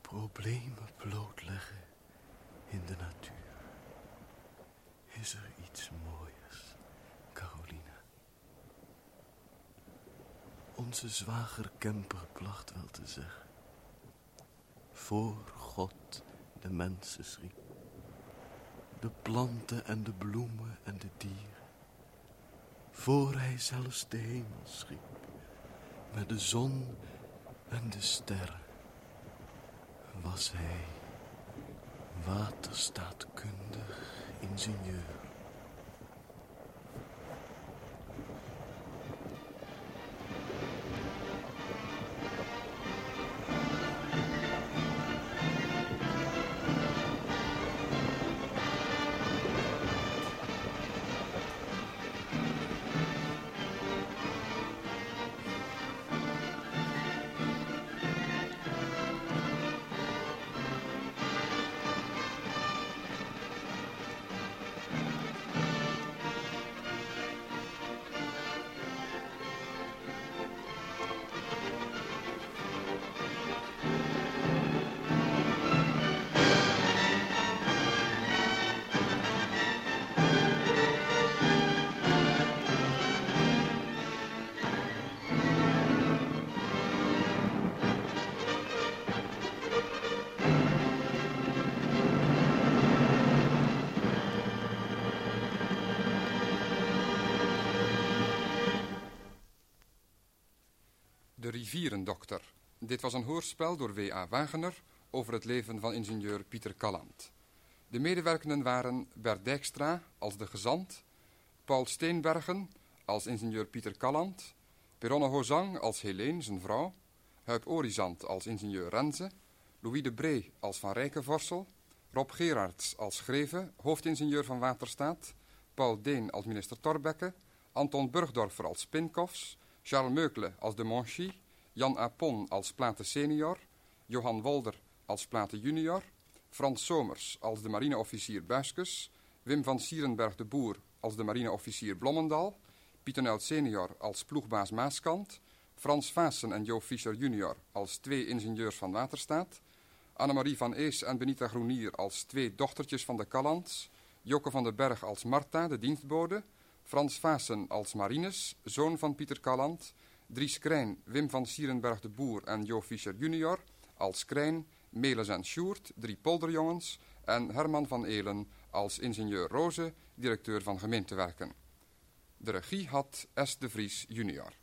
Problemen blootleggen in de natuur. Is er iets mooiers, Caroline? Onze zwager Kemper placht wel te zeggen. Voor God de mensen schiep. De planten en de bloemen en de dieren. Voor hij zelfs de hemel schiep. Met de zon en de sterren. Was hij waterstaatkundig ingenieur.
De rivierendokter. Dit was een hoorspel door W.A. Wagener over het leven van ingenieur Pieter Calland. De medewerkenden waren Bert Dijkstra als de gezant, Paul Steenbergen als ingenieur Pieter Calland, Peronne Hozang als Helene, zijn vrouw, Huip Orizant als ingenieur Renze, Louis de Bree als Van Rijkenvorsel, Rob Gerards als Greve, hoofdingenieur van Waterstaat, Paul Deen als minister Torbekke, Anton Burgdorfer als Spinkhoffs, Charles Meukle als de Monchy, Jan Apon als Platen senior, Johan Wolder als Platen junior, Frans Somers als de marineofficier Buiskus, Wim van Sierenberg de Boer als de marineofficier Blommendal, Pieter Nuit senior als ploegbaas Maaskant, Frans Vaassen en Jo Fischer junior als twee ingenieurs van Waterstaat, Annemarie van Ees en Benita Groenier als twee dochtertjes van de Callants, Joke van den Berg als Marta, de dienstbode, Frans Vaassen als Marines, zoon van Pieter Calland, Dries Krijn, Wim van Sierenberg de Boer en Jo Fischer junior als Krijn, Melis en Sjoerd, drie polderjongens, en Herman van Elen als ingenieur Roze, directeur van gemeentewerken. De regie had S. de Vries junior.